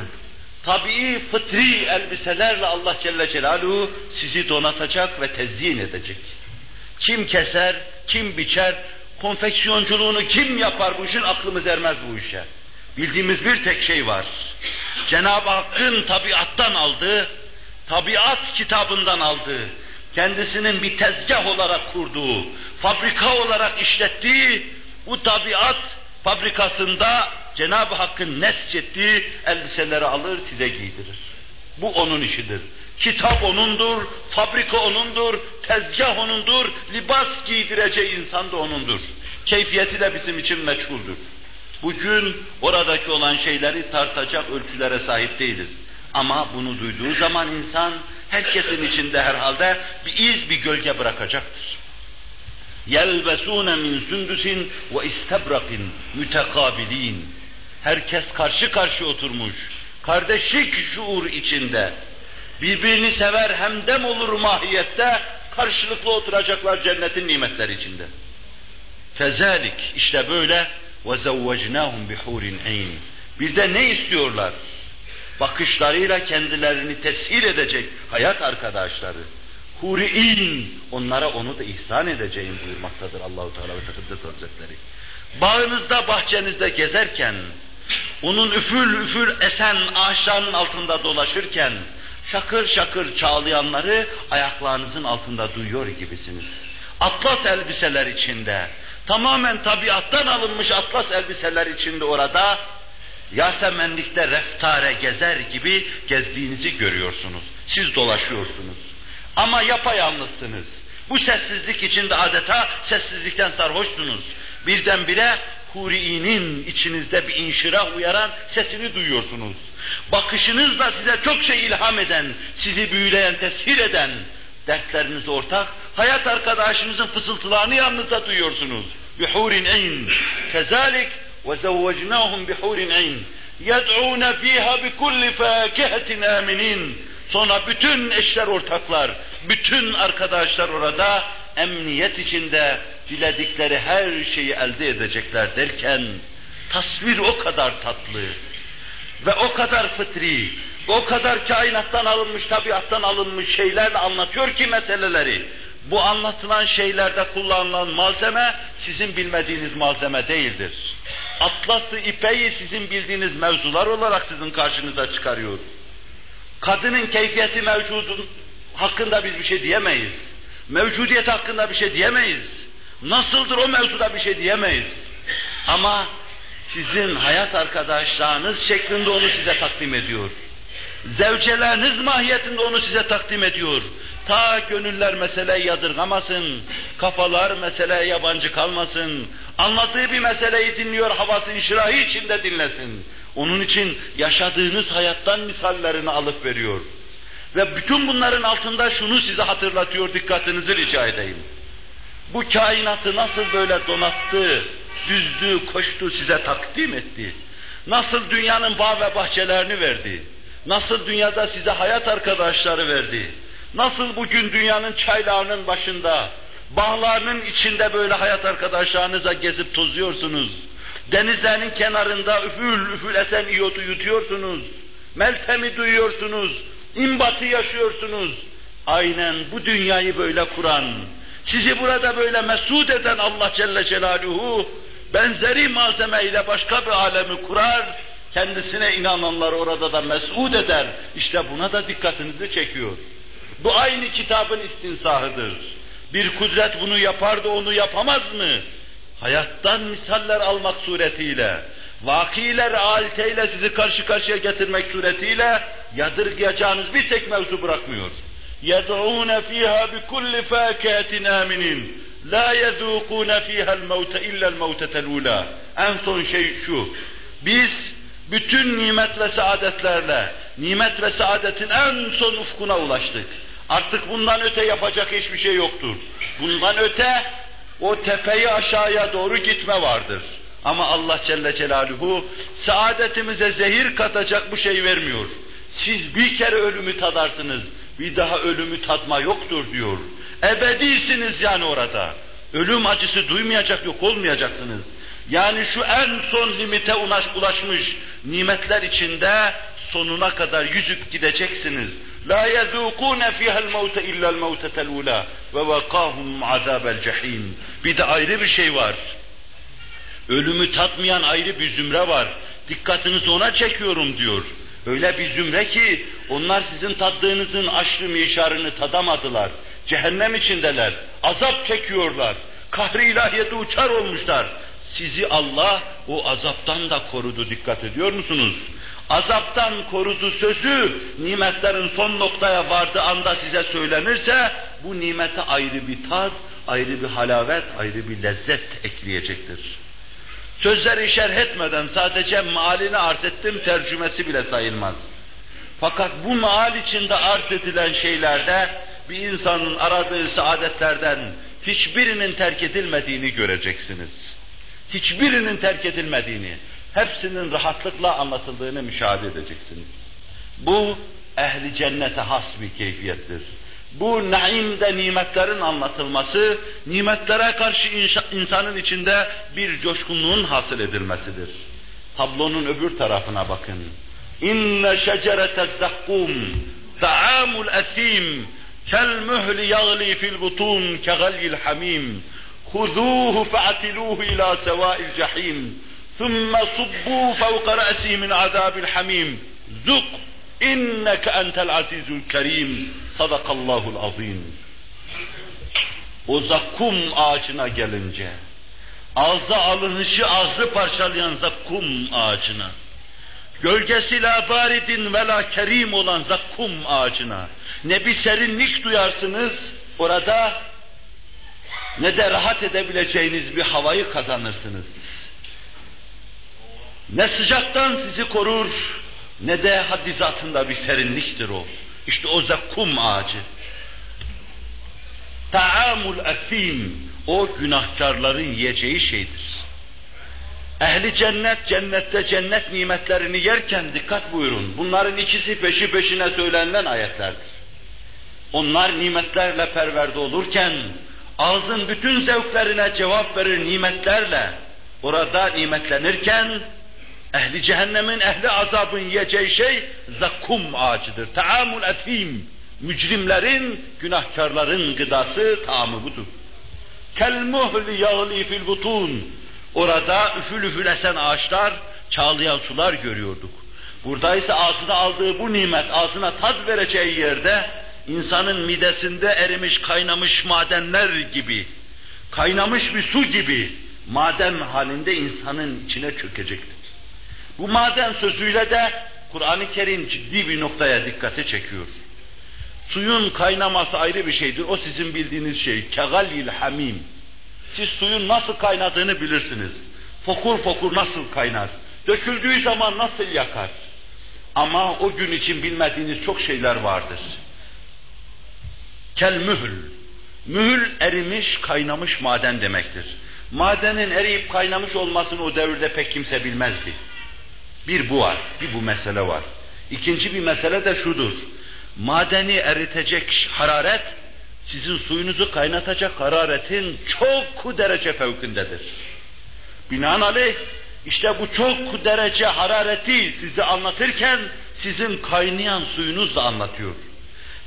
tabii fıtri elbiselerle Allah Celle Celaluhu sizi donatacak ve tezyin edecek. Kim keser, kim biçer, konfeksiyonculuğunu kim yapar bu işin aklımız ermez bu işe. Bildiğimiz bir tek şey var. Cenab-ı Hakk'ın tabiattan aldığı, tabiat kitabından aldığı, kendisinin bir tezgah olarak kurduğu, fabrika olarak işlettiği bu tabiat fabrikasında Cenab-ı Hakk'ın nesçettiği elbiseleri alır size giydirir. Bu onun işidir. Kitap onundur, fabrika onundur, tezgah onundur, libas giydireceği insan da onundur. Keyfiyeti de bizim için meçhuldür. Bugün oradaki olan şeyleri tartacak ölçülere sahip değiliz. Ama bunu duyduğu zaman insan herkesin içinde herhalde bir iz, bir gölge bırakacaktır. يَلْبَسُونَ مِنْ سُنْدُسٍ وَاِسْتَبْرَقٍ مُتَقَابِل۪ينَ Herkes karşı karşı oturmuş, kardeşlik şuur içinde, birbirini sever hemdem olur mahiyette, karşılıklı oturacaklar cennetin nimetleri içinde. Fezalik işte böyle وَزَوَّجْنَاهُمْ بِحُورٍ اَيْنِ Bir de ne istiyorlar? Bakışlarıyla kendilerini teshil edecek hayat arkadaşları. Huri'in onlara onu da ihsan edeceğim buyurmaktadır Allahu Teala ve Tekaddes Hazretleri. Bağınızda, bahçenizde gezerken, onun üfül üfül esen ağaçların altında dolaşırken, şakır şakır çağlayanları ayaklarınızın altında duyuyor gibisiniz. Atlas elbiseler içinde, tamamen tabiattan alınmış atlas elbiseler içinde orada, Yasemenlikte reftare gezer gibi gezdiğinizi görüyorsunuz. Siz dolaşıyorsunuz. Ama yapayalnızsınız. Bu sessizlik içinde adeta sessizlikten sarhoşsunuz. Birdenbire Huri'nin içinizde bir inşirah uyaran sesini duyuyorsunuz. Bakışınızla size çok şey ilham eden, sizi büyüleyen, tesir eden, dertleriniz ortak, hayat arkadaşınızın fısıltılarını yanınızda duyuyorsunuz. Bihurin eyn. Kezalik وَزَوَّجْنَاهُمْ بِحُورٍ عِينٍ يَدْعُونَ ف۪يهَا بِكُلِّ فَاكِهَةٍ آمِنِينَ Sonra bütün eşler ortaklar, bütün arkadaşlar orada emniyet içinde diledikleri her şeyi elde edecekler derken tasvir o kadar tatlı ve o kadar fıtri ve o kadar kainattan alınmış, tabiattan alınmış şeylerle anlatıyor ki meseleleri. Bu anlatılan şeylerde kullanılan malzeme sizin bilmediğiniz malzeme değildir. Atlası, ipeyi sizin bildiğiniz mevzular olarak sizin karşınıza çıkarıyor. Kadının keyfiyeti mevcudun hakkında biz bir şey diyemeyiz. Mevcudiyet hakkında bir şey diyemeyiz. Nasıldır o mevzuda bir şey diyemeyiz. Ama sizin hayat arkadaşlarınız şeklinde onu size takdim ediyor. Zevceleriniz mahiyetinde onu size takdim ediyor. Ta gönüller meseleyi yadırgamasın, kafalar meseleye yabancı kalmasın, anlattığı bir meseleyi dinliyor, havası inşirahı içinde dinlesin. Onun için yaşadığınız hayattan misallerini alıp veriyor. Ve bütün bunların altında şunu size hatırlatıyor, dikkatinizi rica edeyim. Bu kainatı nasıl böyle donattı, düzdü, koştu, size takdim etti. Nasıl dünyanın bağ ve bahçelerini verdi. Nasıl dünyada size hayat arkadaşları verdi Nasıl bugün dünyanın çaylarının başında, bağlarının içinde böyle hayat arkadaşlarınıza gezip tozuyorsunuz. Denizlerin kenarında üfül üfül esen iyotu yutuyorsunuz. Meltemi duyuyorsunuz. imbatı yaşıyorsunuz. Aynen bu dünyayı böyle kuran, sizi burada böyle mesut eden Allah Celle Celaluhu, benzeri malzemeyle başka bir alemi kurar, kendisine inananlar orada da mes'ud eder. İşte buna da dikkatinizi çekiyor. Bu aynı kitabın istinsahıdır. Bir kudret bunu yapar da onu yapamaz mı? Hayattan misaller almak suretiyle, vakiler alteyle sizi karşı karşıya getirmek suretiyle yadırgayacağınız bir tek mevzu bırakmıyor. يَدْعُونَ ف۪يهَا بِكُلِّ فَاكَةٍ آمِنٍ لَا يَذُوقُونَ ف۪يهَا الْمَوْتَ اِلَّا الْمَوْتَةَ الْاُولَى En son şey şu, biz bütün nimet ve saadetlerle, nimet ve saadetin en son ufkuna ulaştık. Artık bundan öte yapacak hiçbir şey yoktur. Bundan öte o tepeyi aşağıya doğru gitme vardır. Ama Allah Celle Celaluhu saadetimize zehir katacak bu şey vermiyor. Siz bir kere ölümü tadarsınız, bir daha ölümü tatma yoktur diyor. Ebedisiniz yani orada. Ölüm acısı duymayacak, yok olmayacaksınız. Yani şu en son limite ulaşmış nimetler içinde sonuna kadar yüzüp gideceksiniz. La yezûkûne fîhel mevte illel mevtetel ulâ ve vakâhum azâbel cehîm. Bir de ayrı bir şey var. Ölümü tatmayan ayrı bir zümre var. Dikkatinizi ona çekiyorum diyor. Öyle bir zümre ki onlar sizin tattığınızın aşrı mişarını tadamadılar. Cehennem içindeler. Azap çekiyorlar. Kahri ilahiyete uçar olmuşlar. Sizi Allah o azaptan da korudu dikkat ediyor musunuz? Azaptan korudu sözü nimetlerin son noktaya vardığı anda size söylenirse bu nimete ayrı bir tat, ayrı bir halavet, ayrı bir lezzet ekleyecektir. Sözleri şerh etmeden sadece mealini arz ettim, tercümesi bile sayılmaz. Fakat bu meal içinde arz edilen şeylerde bir insanın aradığı saadetlerden hiçbirinin terk edilmediğini göreceksiniz. Hiçbirinin terk edilmediğini, hepsinin rahatlıkla anlatıldığını müşahede edeceksiniz. Bu ehli cennete has bir keyfiyettir. Bu naimde nimetlerin anlatılması, nimetlere karşı insanın içinde bir coşkunluğun hasıl edilmesidir. Tablonun öbür tarafına bakın. İnne şecerete zakkum ta'amul esim kel muhli yagli fil butun kegalyil hamim خذوه فاعتلوه إلى سواء الجحيم ثم صبوا فوق رأسه من عذاب الحميم ذق إنك أنت العزيز الكريم صدق الله العظيم o zakkum ağacına gelince, ağza alınışı ağzı parçalayan zakkum ağacına, gölgesi la baridin ve la kerim olan zakkum ağacına, ne bir serinlik duyarsınız orada, ne de rahat edebileceğiniz bir havayı kazanırsınız. Ne sıcaktan sizi korur, ne de haddizatında bir serinliktir o. İşte o zakkum ağacı. Ta'amul efim, o günahkarların yiyeceği şeydir. Ehli cennet, cennette cennet nimetlerini yerken dikkat buyurun. Bunların ikisi peşi peşine söylenilen ayetlerdir. Onlar nimetlerle perverde olurken, ağzın bütün zevklerine cevap verir nimetlerle, orada nimetlenirken, ehli cehennemin, ehli azabın yiyeceği şey zakkum ağacıdır. Taamul etim, mücrimlerin, günahkarların gıdası, taamı budur. Kel muhli yağli fil butun, orada üfül üfül esen ağaçlar, çağlayan sular görüyorduk. Burada ise ağzına aldığı bu nimet, ağzına tad vereceği yerde, insanın midesinde erimiş kaynamış madenler gibi, kaynamış bir su gibi maden halinde insanın içine çökecektir. Bu maden sözüyle de Kur'an-ı Kerim ciddi bir noktaya dikkati çekiyor. Suyun kaynaması ayrı bir şeydir. O sizin bildiğiniz şey. Kegalil hamim. Siz suyun nasıl kaynadığını bilirsiniz. Fokur fokur nasıl kaynar. Döküldüğü zaman nasıl yakar. Ama o gün için bilmediğiniz çok şeyler vardır. Kel mühül. Mühül erimiş, kaynamış maden demektir. Madenin eriyip kaynamış olmasını o devirde pek kimse bilmezdi. Bir bu var, bir bu mesele var. İkinci bir mesele de şudur. Madeni eritecek hararet, sizin suyunuzu kaynatacak hararetin çok derece fevkindedir. Binaenaleyh, işte bu çok derece harareti size anlatırken, sizin kaynayan suyunuz da anlatıyor.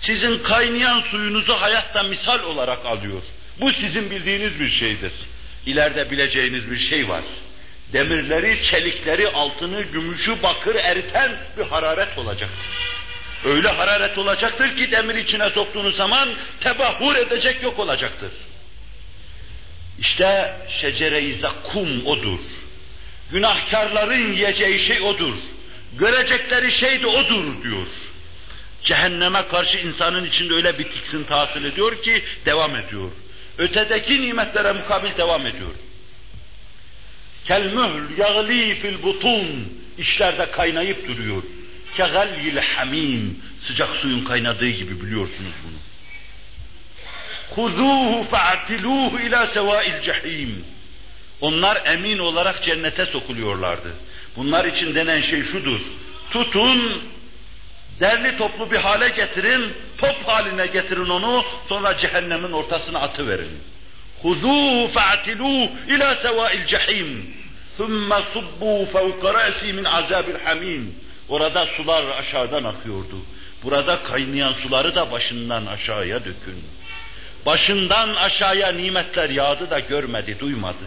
Sizin kaynayan suyunuzu hayatta misal olarak alıyor. Bu sizin bildiğiniz bir şeydir. İleride bileceğiniz bir şey var. Demirleri, çelikleri, altını, gümüşü, bakır eriten bir hararet olacaktır. Öyle hararet olacaktır ki demir içine soktuğunuz zaman tebahur edecek yok olacaktır. İşte şecere-i zakkum odur. Günahkarların yiyeceği şey odur. Görecekleri şey de odur diyor. Cehenneme karşı insanın içinde öyle bir tiksinti hasıl ediyor ki devam ediyor. Ötedeki nimetlere mukabil devam ediyor. Kelmühl yagli fil butun işlerde kaynayıp duruyor. Kegalyil hamim sıcak suyun kaynadığı gibi biliyorsunuz bunu. Huzuhu fa'tiluhu ila sevail cehim. Onlar emin olarak cennete sokuluyorlardı. Bunlar için denen şey şudur. Tutun, derli toplu bir hale getirin, top haline getirin onu, sonra cehennemin ortasına atıverin. خُذُوهُ فَاعْتِلُوهُ ila سَوَاءِ الْجَحِيمِ ثُمَّ صُبُّوا فَوْقَ رَأْسِي مِنْ عَذَابِ الْحَمِيمِ Orada sular aşağıdan akıyordu. Burada kaynayan suları da başından aşağıya dökün. Başından aşağıya nimetler yağdı da görmedi, duymadı.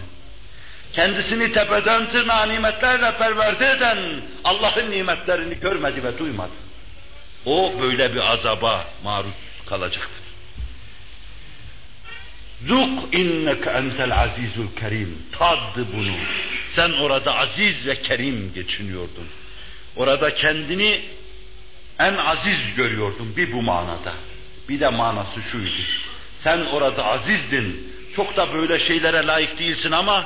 Kendisini tepeden tırnağa nimetlerle perverde eden Allah'ın nimetlerini görmedi ve duymadı. O böyle bir azaba maruz kalacaktır. Zuk inneke entel azizul kerim. Taddı bunu. Sen orada aziz ve kerim geçiniyordun. Orada kendini en aziz görüyordun bir bu manada. Bir de manası şuydu. Sen orada azizdin. Çok da böyle şeylere layık değilsin ama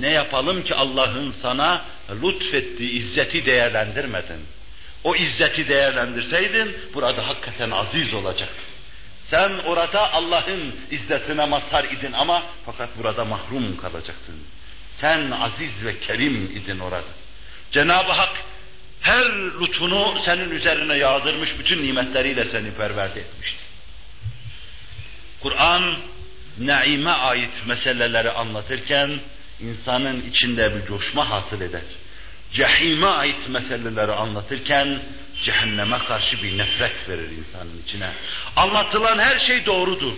ne yapalım ki Allah'ın sana lütfettiği izzeti değerlendirmedin. O izzeti değerlendirseydin burada hakikaten aziz olacaktın. Sen orada Allah'ın izzetine mazhar idin ama fakat burada mahrum kalacaksın. Sen aziz ve kerim idin orada. Cenab-ı Hak her lütfunu senin üzerine yağdırmış, bütün nimetleriyle seni perverde etmişti. Kur'an, naime ait meseleleri anlatırken, insanın içinde bir coşma hasıl eder. Cehime ait meseleleri anlatırken, cehenneme karşı bir nefret verir insanın içine. Anlatılan her şey doğrudur.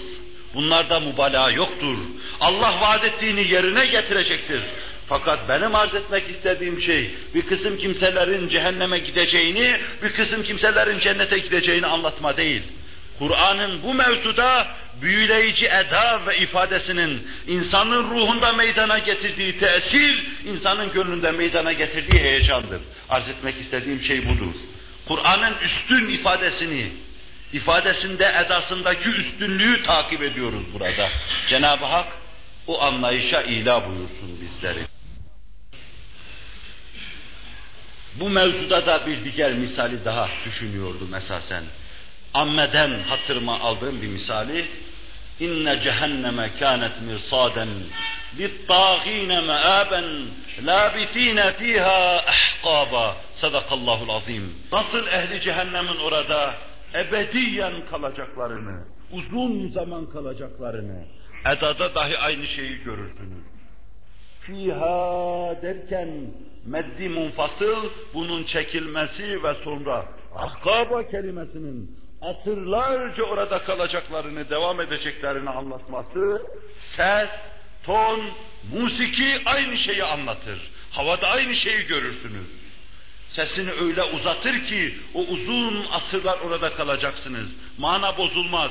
Bunlarda mübalağa yoktur. Allah vaat ettiğini yerine getirecektir. Fakat benim arz etmek istediğim şey bir kısım kimselerin cehenneme gideceğini, bir kısım kimselerin cennete gideceğini anlatma değil. Kur'an'ın bu mevzuda büyüleyici eda ve ifadesinin insanın ruhunda meydana getirdiği tesir, insanın gönlünde meydana getirdiği heyecandır. Arz etmek istediğim şey budur. Kur'an'ın üstün ifadesini, ifadesinde edasındaki üstünlüğü takip ediyoruz burada. Cenab-ı Hak o anlayışa ila buyursun bizleri. Bu mevzuda da bir diğer misali daha düşünüyordum esasen ammeden hatırıma aldığım bir misali. İnne cehenneme kânet mirsaden littâgîne meâben lâbitîne fîhâ ehkâba sadakallahul azim nasıl ehli cehennemin orada ebediyen kalacaklarını uzun zaman kalacaklarını edada dahi aynı şeyi görürsünüz fiha derken meddi munfasıl bunun çekilmesi ve sonra ahkaba kelimesinin asırlarca orada kalacaklarını, devam edeceklerini anlatması, ses, ton, musiki aynı şeyi anlatır. Havada aynı şeyi görürsünüz. Sesini öyle uzatır ki o uzun asırlar orada kalacaksınız. Mana bozulmaz.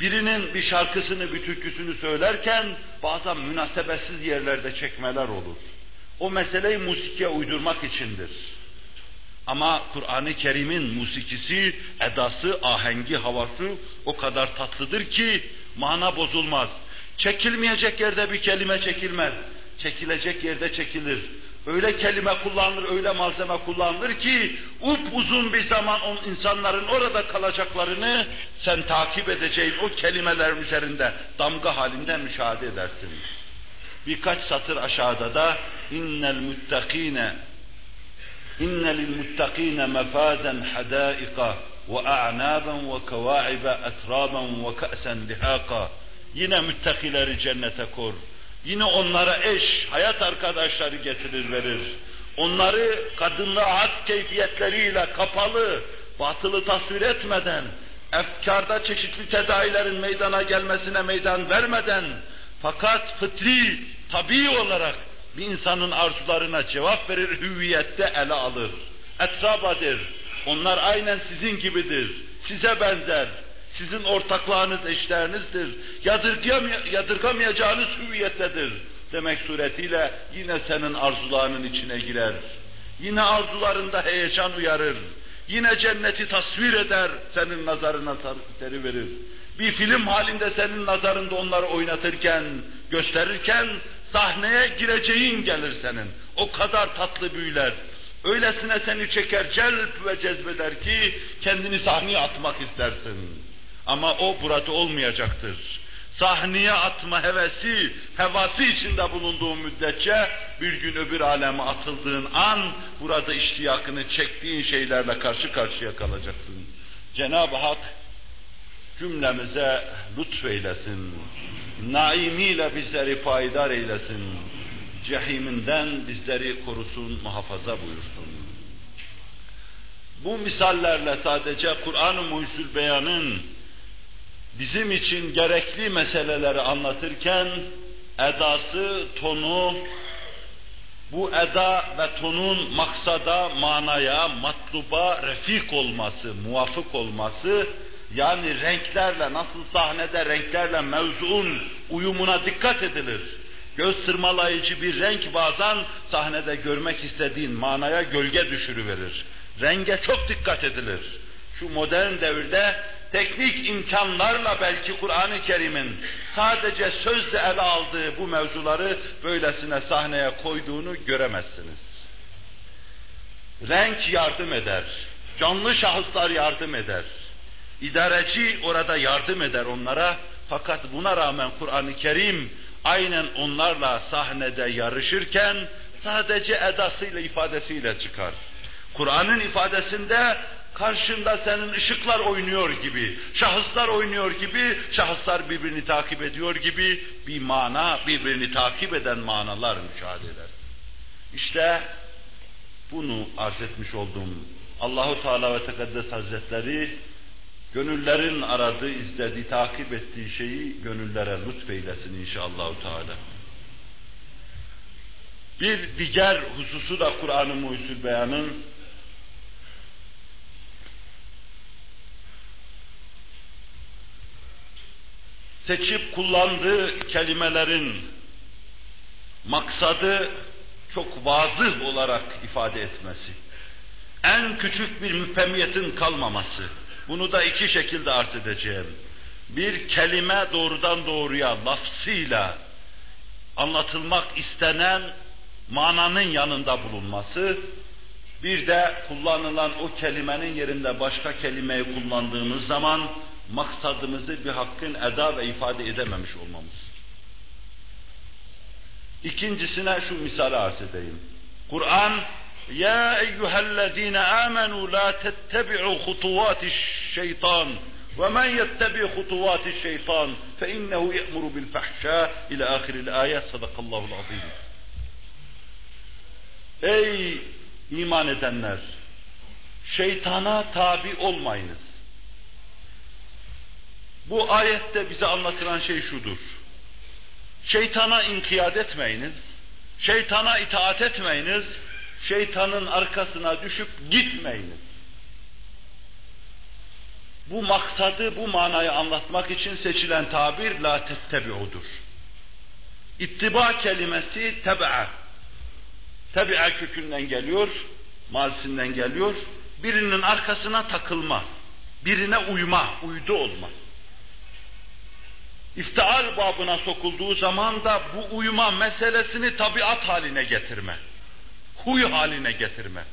Birinin bir şarkısını, bir türküsünü söylerken bazen münasebetsiz yerlerde çekmeler olur. O meseleyi musikiye uydurmak içindir. Ama Kur'an-ı Kerim'in musikisi, edası, ahengi, havası o kadar tatlıdır ki mana bozulmaz. Çekilmeyecek yerde bir kelime çekilmez. Çekilecek yerde çekilir. Öyle kelime kullanılır, öyle malzeme kullanılır ki uzun bir zaman on insanların orada kalacaklarını sen takip edeceğin o kelimelerin üzerinde damga halinde müşahede edersin. Birkaç satır aşağıda da innel muttakine hadaika ve a'naben ve keva'ibe etraben ve ka'sen lihaka Yine müttakileri cennete kor. Yine onlara eş, hayat arkadaşları getirir verir. Onları kadınlı ahat keyfiyetleriyle kapalı, batılı tasvir etmeden, efkarda çeşitli tedailerin meydana gelmesine meydan vermeden, fakat fıtri, tabi olarak bir insanın arzularına cevap verir, hüviyette ele alır. Etrabadır. Onlar aynen sizin gibidir. Size benzer. Sizin ortaklığınız, eşlerinizdir. Yadırgamayacağınız hüviyettedir. Demek suretiyle yine senin arzularının içine girer. Yine arzularında heyecan uyarır. Yine cenneti tasvir eder, senin nazarına seri verir. Bir film halinde senin nazarında onları oynatırken, gösterirken sahneye gireceğin gelir senin. O kadar tatlı büyüler. Öylesine seni çeker, celp ve cezbeder ki kendini sahneye atmak istersin. Ama o burada olmayacaktır. Sahneye atma hevesi, hevası içinde bulunduğun müddetçe bir gün öbür aleme atıldığın an burada iştiyakını çektiğin şeylerle karşı karşıya kalacaksın. Cenab-ı Hak cümlemize lütfeylesin. Naimiyle bizleri payidar eylesin. Cehiminden bizleri korusun, muhafaza buyursun. Bu misallerle sadece Kur'an-ı Mucizül Beyan'ın bizim için gerekli meseleleri anlatırken edası, tonu, bu eda ve tonun maksada, manaya, matluba refik olması, muvafık olması, yani renklerle, nasıl sahnede renklerle mevzuun uyumuna dikkat edilir. Göz tırmalayıcı bir renk bazen sahnede görmek istediğin manaya gölge düşürüverir. Renge çok dikkat edilir. Şu modern devirde teknik imkanlarla belki Kur'an-ı Kerim'in sadece sözle ele aldığı bu mevzuları böylesine sahneye koyduğunu göremezsiniz. Renk yardım eder, canlı şahıslar yardım eder, idareci orada yardım eder onlara, fakat buna rağmen Kur'an-ı Kerim aynen onlarla sahnede yarışırken sadece edasıyla ifadesiyle çıkar. Kur'an'ın ifadesinde karşında senin ışıklar oynuyor gibi, şahıslar oynuyor gibi, şahıslar birbirini takip ediyor gibi bir mana, birbirini takip eden manalar müşahede eder. İşte bunu arz etmiş oldum. Allahu Teala ve Tekaddes Hazretleri gönüllerin aradığı, izlediği, takip ettiği şeyi gönüllere lütfeylesin inşallah Teala. Bir diğer hususu da Kur'an-ı Muhyüzül Beyan'ın seçip kullandığı kelimelerin maksadı çok vazıh olarak ifade etmesi. En küçük bir müphemiyetin kalmaması. Bunu da iki şekilde arz edeceğim. Bir kelime doğrudan doğruya lafzıyla anlatılmak istenen mananın yanında bulunması, bir de kullanılan o kelimenin yerinde başka kelimeyi kullandığımız zaman maksadımızı bir hakkın eda ve ifade edememiş olmamız. İkincisine şu misali arz edeyim. Kur'an Eyyühellezine amenu la tettebi'u hutuvati şeytan ve men yettebi hutuvati şeytan fe innehu ye'muru bil fahşa ila ahiril ayet sadakallahu azim. Ey iman edenler! Şeytana tabi olmayınız. Bu ayette bize anlatılan şey şudur. Şeytana inkiyat etmeyiniz, şeytana itaat etmeyiniz, şeytanın arkasına düşüp gitmeyiniz. Bu maksadı, bu manayı anlatmak için seçilen tabir la tettebi'udur. İttiba kelimesi tebe'e. Tebe'e kökünden geliyor, mazisinden geliyor. Birinin arkasına takılma, birine uyma, uydu olma. İftial babına sokulduğu zaman da bu uyuma meselesini tabiat haline getirme. Huy haline getirme.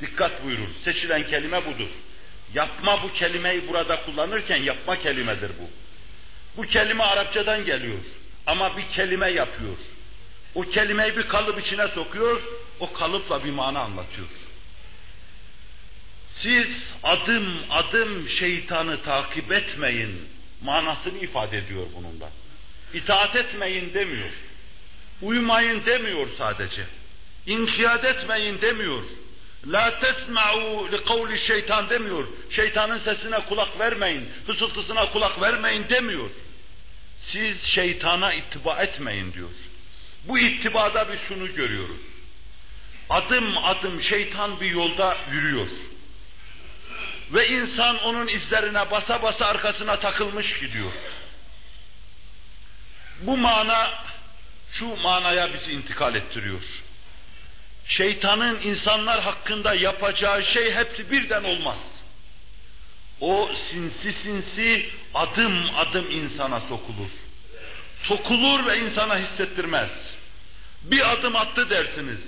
Dikkat buyurun. Seçilen kelime budur. Yapma bu kelimeyi burada kullanırken yapma kelimedir bu. Bu kelime Arapçadan geliyor. Ama bir kelime yapıyor. O kelimeyi bir kalıp içine sokuyor, o kalıpla bir mana anlatıyor. Siz adım adım şeytanı takip etmeyin manasını ifade ediyor bununla. İtaat etmeyin demiyor. Uymayın demiyor sadece. İnkiyat etmeyin demiyor. La tesma'u li kavli şeytan demiyor. Şeytanın sesine kulak vermeyin, fısıltısına kulak vermeyin demiyor. Siz şeytana ittiba etmeyin diyor. Bu ittibada bir şunu görüyoruz. Adım adım şeytan bir yolda yürüyor. Ve insan onun izlerine basa basa arkasına takılmış gidiyor. Bu mana şu manaya bizi intikal ettiriyor. Şeytanın insanlar hakkında yapacağı şey hepsi birden olmaz. O sinsi sinsi adım adım insana sokulur. Sokulur ve insana hissettirmez. Bir adım attı dersiniz.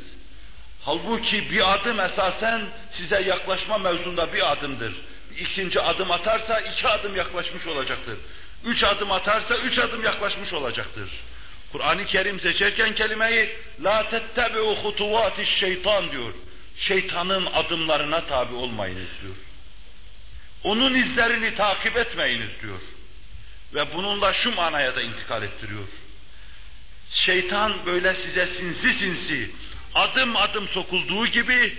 Halbuki bir adım esasen size yaklaşma mevzunda bir adımdır. İkinci adım atarsa iki adım yaklaşmış olacaktır. Üç adım atarsa üç adım yaklaşmış olacaktır. Kur'an-ı Kerim seçerken kelimeyi la tettebi'u hutuvati şeytan diyor. Şeytanın adımlarına tabi olmayınız diyor. Onun izlerini takip etmeyiniz diyor. Ve bununla şu manaya da intikal ettiriyor. Şeytan böyle size sinsi sinsi, adım adım sokulduğu gibi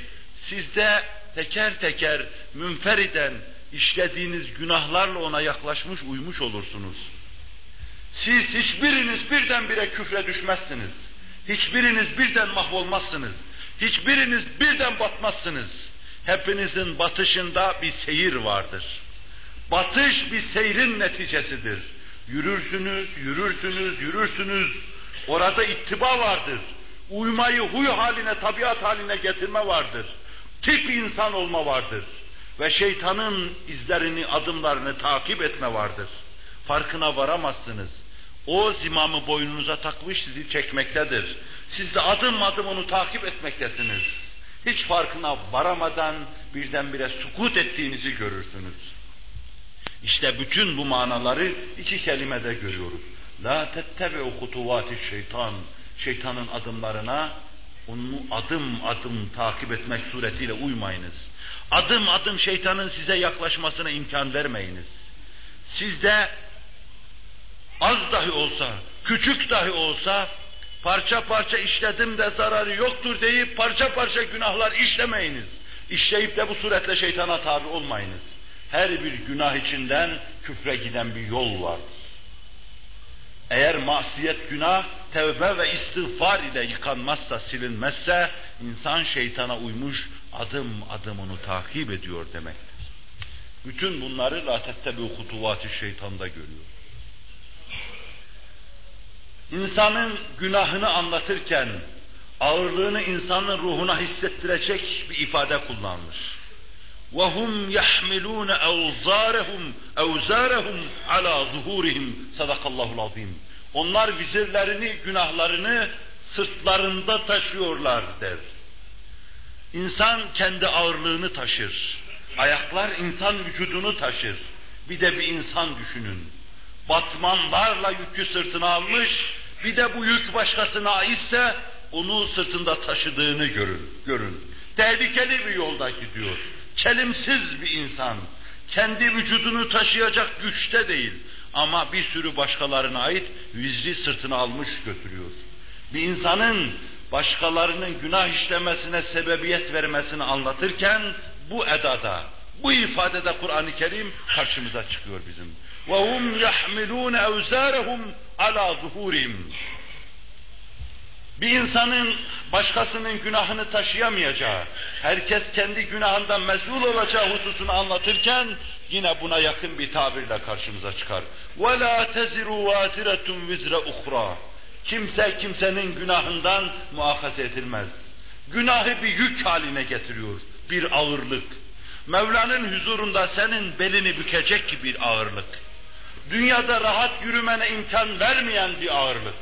sizde teker teker münferiden işlediğiniz günahlarla ona yaklaşmış uymuş olursunuz. Siz hiçbiriniz birdenbire küfre düşmezsiniz. Hiçbiriniz birden mahvolmazsınız. Hiçbiriniz birden batmazsınız. Hepinizin batışında bir seyir vardır. Batış bir seyrin neticesidir. Yürürsünüz, yürürsünüz, yürürsünüz. Orada ittiba vardır. Uymayı huy haline, tabiat haline getirme vardır. Tip insan olma vardır. Ve şeytanın izlerini, adımlarını takip etme vardır. Farkına varamazsınız. O zimamı boynunuza takmış sizi çekmektedir. Siz de adım adım onu takip etmektesiniz. Hiç farkına varamadan birdenbire sukut ettiğinizi görürsünüz. İşte bütün bu manaları iki kelimede görüyoruz. La tettebe'u hutuvati şeytan. Şeytanın adımlarına onu adım adım takip etmek suretiyle uymayınız. Adım adım şeytanın size yaklaşmasına imkan vermeyiniz. Siz de az dahi olsa, küçük dahi olsa parça parça işledim de zararı yoktur deyip parça parça günahlar işlemeyiniz. İşleyip de bu suretle şeytana tabi olmayınız. Her bir günah içinden küfre giden bir yol vardır. Eğer masiyet günah, tevbe ve istiğfar ile yıkanmazsa, silinmezse, insan şeytana uymuş, adım adım onu takip ediyor demektir. Bütün bunları la tettebi hutuvatı şeytanda görüyor İnsanın günahını anlatırken ağırlığını insanın ruhuna hissettirecek bir ifade kullanmış. وَهُمْ يَحْمِلُونَ اَوْزَارَهُمْ اَوْزَارَهُمْ عَلَى ظُهُورِهِمْ Sadakallahu azim. Onlar vizirlerini, günahlarını sırtlarında taşıyorlar der. İnsan kendi ağırlığını taşır. Ayaklar insan vücudunu taşır. Bir de bir insan düşünün. Batmanlarla yükü sırtına almış, bir de bu yük başkasına aitse onu sırtında taşıdığını görün. görün. Tehlikeli bir yolda gidiyor. Çelimsiz bir insan. Kendi vücudunu taşıyacak güçte değil. Ama bir sürü başkalarına ait vizri sırtına almış götürüyor. Bir insanın başkalarının günah işlemesine sebebiyet vermesini anlatırken bu edada, bu ifadede Kur'an-ı Kerim karşımıza çıkıyor bizim. وهم يحملون أوزارهم ala zuhurim. Bir insanın başkasının günahını taşıyamayacağı, herkes kendi günahından mesul olacağı hususunu anlatırken yine buna yakın bir tabirle karşımıza çıkar. وَلَا تَزِرُوا وَازِرَةٌ vizre اُخْرَى Kimse kimsenin günahından muahaze edilmez. Günahı bir yük haline getiriyor, bir ağırlık. Mevla'nın huzurunda senin belini bükecek bir ağırlık dünyada rahat yürümene imkan vermeyen bir ağırlık.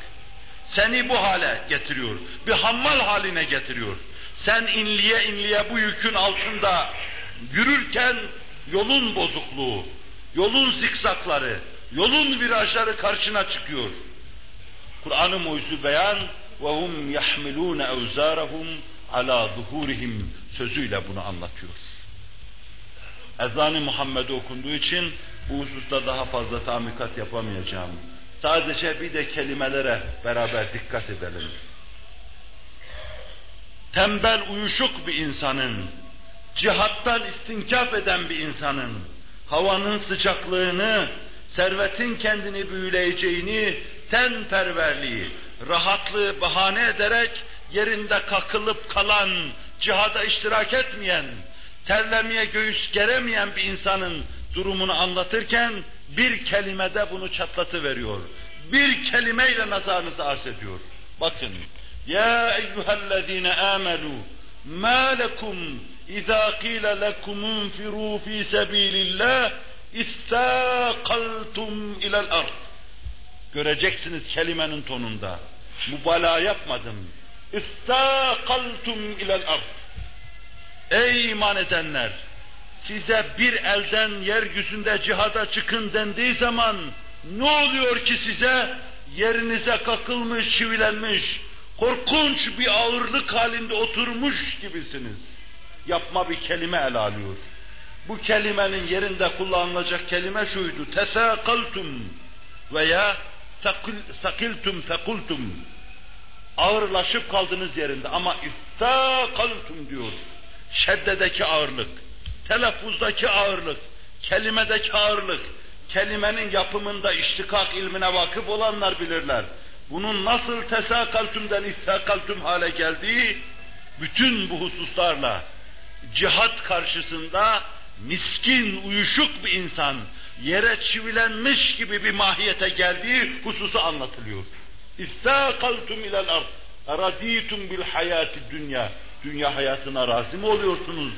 Seni bu hale getiriyor, bir hammal haline getiriyor. Sen inliye inliye bu yükün altında yürürken yolun bozukluğu, yolun zikzakları, yolun virajları karşına çıkıyor. Kur'an-ı Mucizü Beyan ve hum yahmilun evzarahum ala zuhurihim sözüyle bunu anlatıyor. Ezan-ı Muhammed okunduğu için bu hususta daha fazla tamikat yapamayacağım. Sadece bir de kelimelere beraber dikkat edelim. Tembel uyuşuk bir insanın, cihattan istinkaf eden bir insanın, havanın sıcaklığını, servetin kendini büyüleyeceğini, ten perverliği, rahatlığı bahane ederek yerinde kakılıp kalan, cihada iştirak etmeyen, terlemeye göğüs geremeyen bir insanın durumunu anlatırken bir kelimede bunu çatlatı veriyor. Bir kelimeyle nazarınızı arz ediyor. Bakın. Ya eyyühellezine amelu ma lekum iza qila lekum unfiru fi sabilillah istaqaltum ilal ard. Göreceksiniz kelimenin tonunda. Mübalağa yapmadım. İstaqaltum ilal ard. Ey iman edenler! Size bir elden yeryüzünde cihada çıkın dendiği zaman ne oluyor ki size? Yerinize kakılmış, çivilenmiş, korkunç bir ağırlık halinde oturmuş gibisiniz. Yapma bir kelime ele alıyor. Bu kelimenin yerinde kullanılacak kelime şuydu. Tesakaltum veya sakiltum fekultum. Ağırlaşıp kaldınız yerinde ama istakaltum diyor. Şeddedeki ağırlık, telaffuzdaki ağırlık, kelimedeki ağırlık, kelimenin yapımında iştikak ilmine vakıf olanlar bilirler. Bunun nasıl tesakaltümden istakaltüm hale geldiği, bütün bu hususlarla cihat karşısında miskin, uyuşuk bir insan, yere çivilenmiş gibi bir mahiyete geldiği hususu anlatılıyor. İstakaltum ilel ard, raditum bil hayati dünya. Dünya hayatına razı mı oluyorsunuz?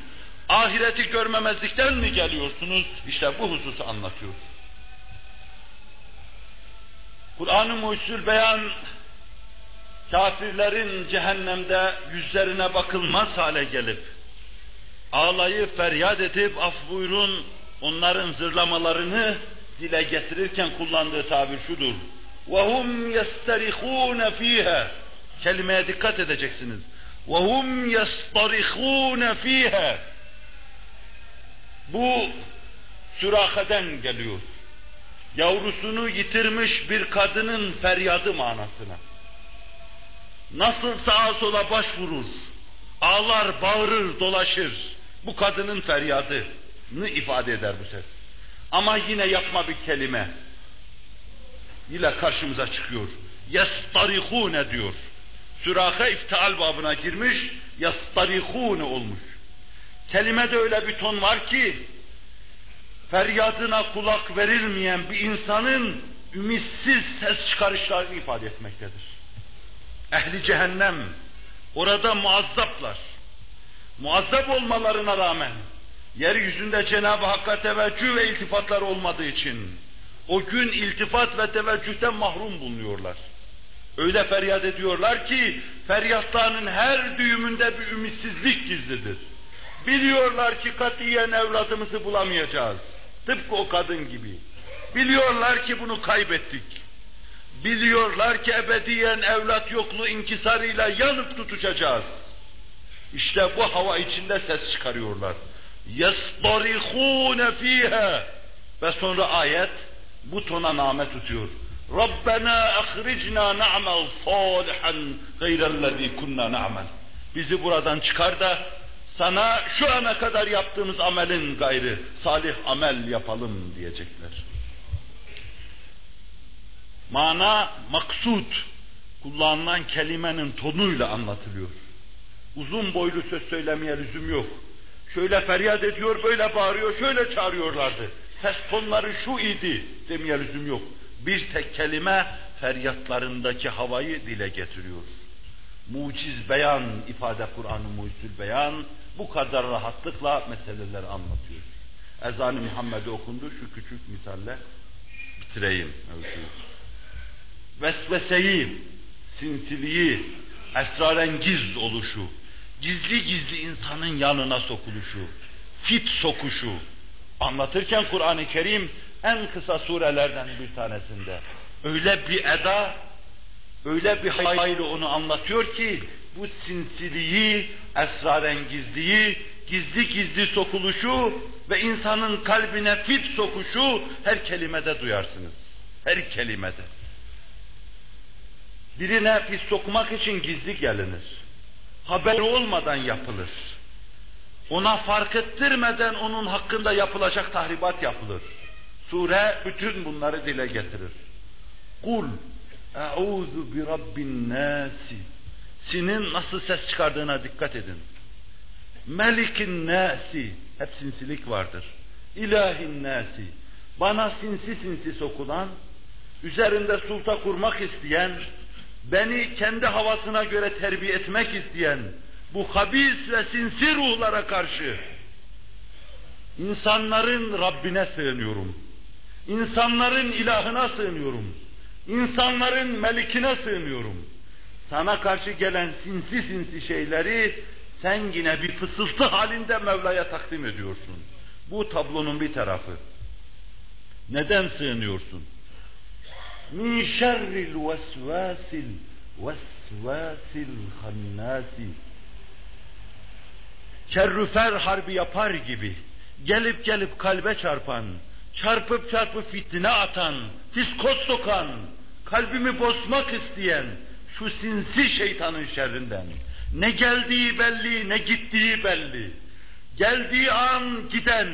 Ahireti görmemezlikten mi geliyorsunuz? İşte bu hususu anlatıyor. Kur'an-ı Muhsul Beyan, kafirlerin cehennemde yüzlerine bakılmaz hale gelip, ağlayıp feryat edip af buyurun onların zırlamalarını dile getirirken kullandığı tabir şudur. وَهُمْ يَسْتَرِخُونَ ف۪يهَا Kelimeye dikkat edeceksiniz. وَهُمْ يَسْتَرِخُونَ ف۪يهَا bu süraheden geliyor. Yavrusunu yitirmiş bir kadının feryadı manasına. Nasıl sağa sola başvurur, ağlar, bağırır, dolaşır. Bu kadının feryadını ifade eder bu ses. Ama yine yapma bir kelime. Yine karşımıza çıkıyor. Yastarihune diyor. Sürahı iftial babına girmiş, yastarihune olmuş. Kelimede öyle bir ton var ki, feryadına kulak verilmeyen bir insanın ümitsiz ses çıkarışlarını ifade etmektedir. Ehli cehennem, orada muazzaplar. Muazzap olmalarına rağmen, yeryüzünde Cenab-ı Hakk'a teveccüh ve iltifatlar olmadığı için, o gün iltifat ve teveccühten mahrum bulunuyorlar. Öyle feryat ediyorlar ki, feryatlarının her düğümünde bir ümitsizlik gizlidir. Biliyorlar ki katiyen evladımızı bulamayacağız. Tıpkı o kadın gibi. Biliyorlar ki bunu kaybettik. Biliyorlar ki ebediyen evlat yokluğu inkisarıyla yanıp tutuşacağız. İşte bu hava içinde ses çıkarıyorlar. يَسْطَرِخُونَ ف۪يهَا Ve sonra ayet bu tona name tutuyor. Rabbena ahricna na'mel salihan gayrellezî kunna na'mel. Bizi buradan çıkar da sana şu ana kadar yaptığımız amelin gayrı salih amel yapalım diyecekler. Mana, maksut, kullanılan kelimenin tonuyla anlatılıyor. Uzun boylu söz söylemeye lüzum yok. Şöyle feryat ediyor, böyle bağırıyor, şöyle çağırıyorlardı. Ses tonları şu idi demeye lüzum yok. Bir tek kelime feryatlarındaki havayı dile getiriyor. Muciz beyan ifade Kur'an-ı Mucizül Beyan bu kadar rahatlıkla meseleleri anlatıyor. Ezan-ı Muhammed'e okundu şu küçük misalle bitireyim. Vesveseyi, sinsiliği, esrarengiz oluşu, gizli gizli insanın yanına sokuluşu, fit sokuşu anlatırken Kur'an-ı Kerim en kısa surelerden bir tanesinde öyle bir eda, öyle bir hayli onu anlatıyor ki bu sinsiliği, esrarengizliği, gizli gizli sokuluşu ve insanın kalbine fit sokuşu her kelimede duyarsınız. Her kelimede. Birine fit sokmak için gizli gelinir. Haber olmadan yapılır. Ona fark ettirmeden onun hakkında yapılacak tahribat yapılır. Sure bütün bunları dile getirir. Kul Euzu bi rabbin nasi. Sinin nasıl ses çıkardığına dikkat edin. Melikin nasi. Hep sinsilik vardır. İlahin nasi. Bana sinsi sinsi sokulan, üzerinde sulta kurmak isteyen, beni kendi havasına göre terbiye etmek isteyen bu habis ve sinsi ruhlara karşı insanların Rabbine sığınıyorum. İnsanların ilahına sığınıyorum. İnsanların melikine sığınıyorum. Sana karşı gelen sinsi sinsi şeyleri sen yine bir fısıltı halinde Mevla'ya takdim ediyorsun. Bu tablonun bir tarafı. Neden sığınıyorsun? Min şerril vesvasil vesvasil hannasi. Kerrüfer harbi yapar gibi gelip gelip kalbe çarpan, çarpıp çarpıp fitne atan, fiskos sokan, kalbimi bozmak isteyen şu sinsi şeytanın şerrinden. Ne geldiği belli, ne gittiği belli. Geldiği an giden,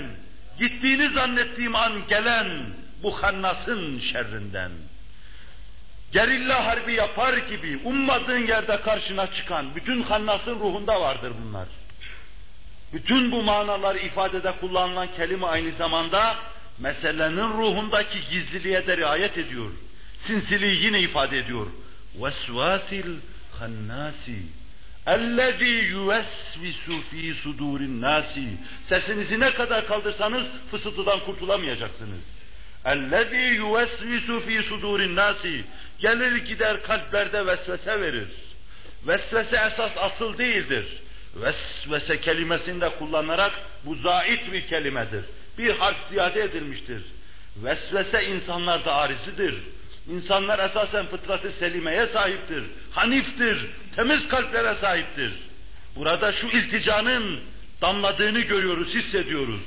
gittiğini zannettiğim an gelen bu hannasın şerrinden. Gerilla harbi yapar gibi ummadığın yerde karşına çıkan bütün hannasın ruhunda vardır bunlar. Bütün bu manalar ifadede kullanılan kelime aynı zamanda meselenin ruhundaki gizliliğe de riayet ediyor. Sinsiliği yine ifade ediyor. Vesvasil hannasi ellezî yuvesvisu fî sudûrin nâsi Sesinizi ne kadar kaldırsanız fısıltıdan kurtulamayacaksınız. Ellezî yuvesvisu fî sudûrin nâsi Gelir gider kalplerde vesvese verir. Vesvese esas asıl değildir vesvese kelimesini de kullanarak bu zait bir kelimedir. Bir harf ziyade edilmiştir. Vesvese insanlarda arizidir. İnsanlar esasen fıtratı selimeye sahiptir. Haniftir, temiz kalplere sahiptir. Burada şu ilticanın damladığını görüyoruz, hissediyoruz.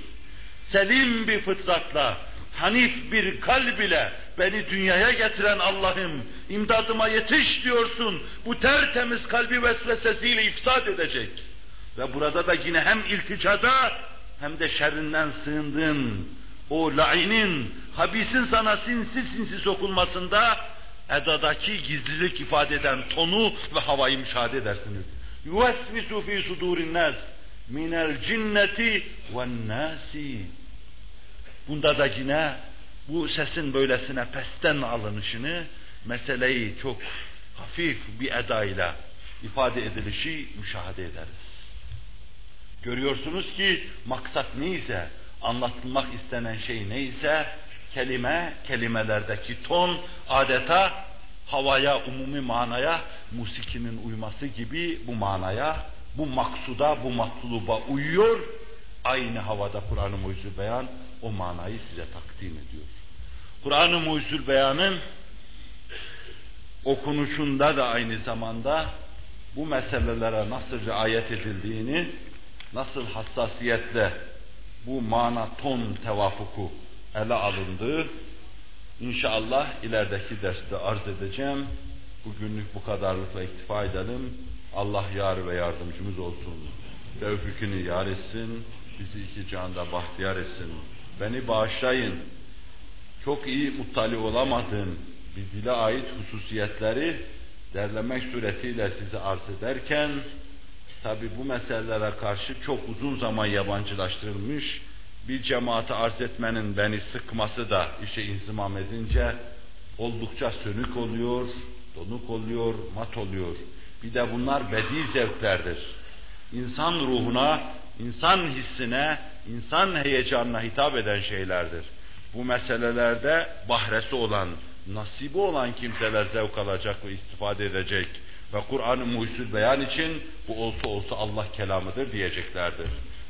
Selim bir fıtratla, hanif bir kalb ile beni dünyaya getiren Allah'ım imdadıma yetiş diyorsun. Bu tertemiz kalbi vesvesesiyle ifsad edecek. Ve burada da yine hem ilticada hem de şerrinden sığındığın o lainin, habisin sana sinsi sinsi sokulmasında edadaki gizlilik ifade eden tonu ve havayı müşahede edersiniz. يُوَسْوِسُ ف۪ي صُدُورِ النَّاسِ مِنَ الْجِنَّةِ وَالنَّاسِ Bunda da yine bu sesin böylesine pesten alınışını, meseleyi çok hafif bir edayla ifade edilişi müşahede ederiz. Görüyorsunuz ki maksat neyse, anlatılmak istenen şey neyse, kelime, kelimelerdeki ton adeta havaya, umumi manaya, musikinin uyması gibi bu manaya, bu maksuda, bu matluba uyuyor. Aynı havada Kur'an-ı Mucizül Beyan o manayı size takdim ediyor. Kur'an-ı Mucizül Beyan'ın okunuşunda da aynı zamanda bu meselelere nasıl riayet edildiğini nasıl hassasiyetle bu mana ton tevafuku ele alındığı inşallah ilerideki derste arz edeceğim. Bugünlük bu kadarlıkla iktifa edelim. Allah yar ve yardımcımız olsun. Tevfikini yar etsin. Bizi iki canda bahtiyar etsin. Beni bağışlayın. Çok iyi muttali olamadığım bir dile ait hususiyetleri derlemek suretiyle size arz ederken tabi bu meselelere karşı çok uzun zaman yabancılaştırılmış bir cemaate arz etmenin beni sıkması da işe inzimam edince oldukça sönük oluyor, donuk oluyor, mat oluyor. Bir de bunlar bedi zevklerdir. İnsan ruhuna, insan hissine, insan heyecanına hitap eden şeylerdir. Bu meselelerde bahresi olan, nasibi olan kimseler zevk alacak ve istifade edecek ve Kur'an-ı Beyan için bu olsa olsa Allah kelamıdır diyeceklerdir.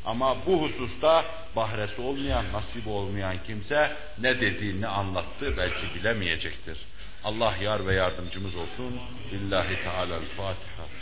Ama bu hususta bahresi olmayan, nasip olmayan kimse ne dediğini anlattı belki bilemeyecektir. Allah yar ve yardımcımız olsun. Billahi Teala'l-Fatiha.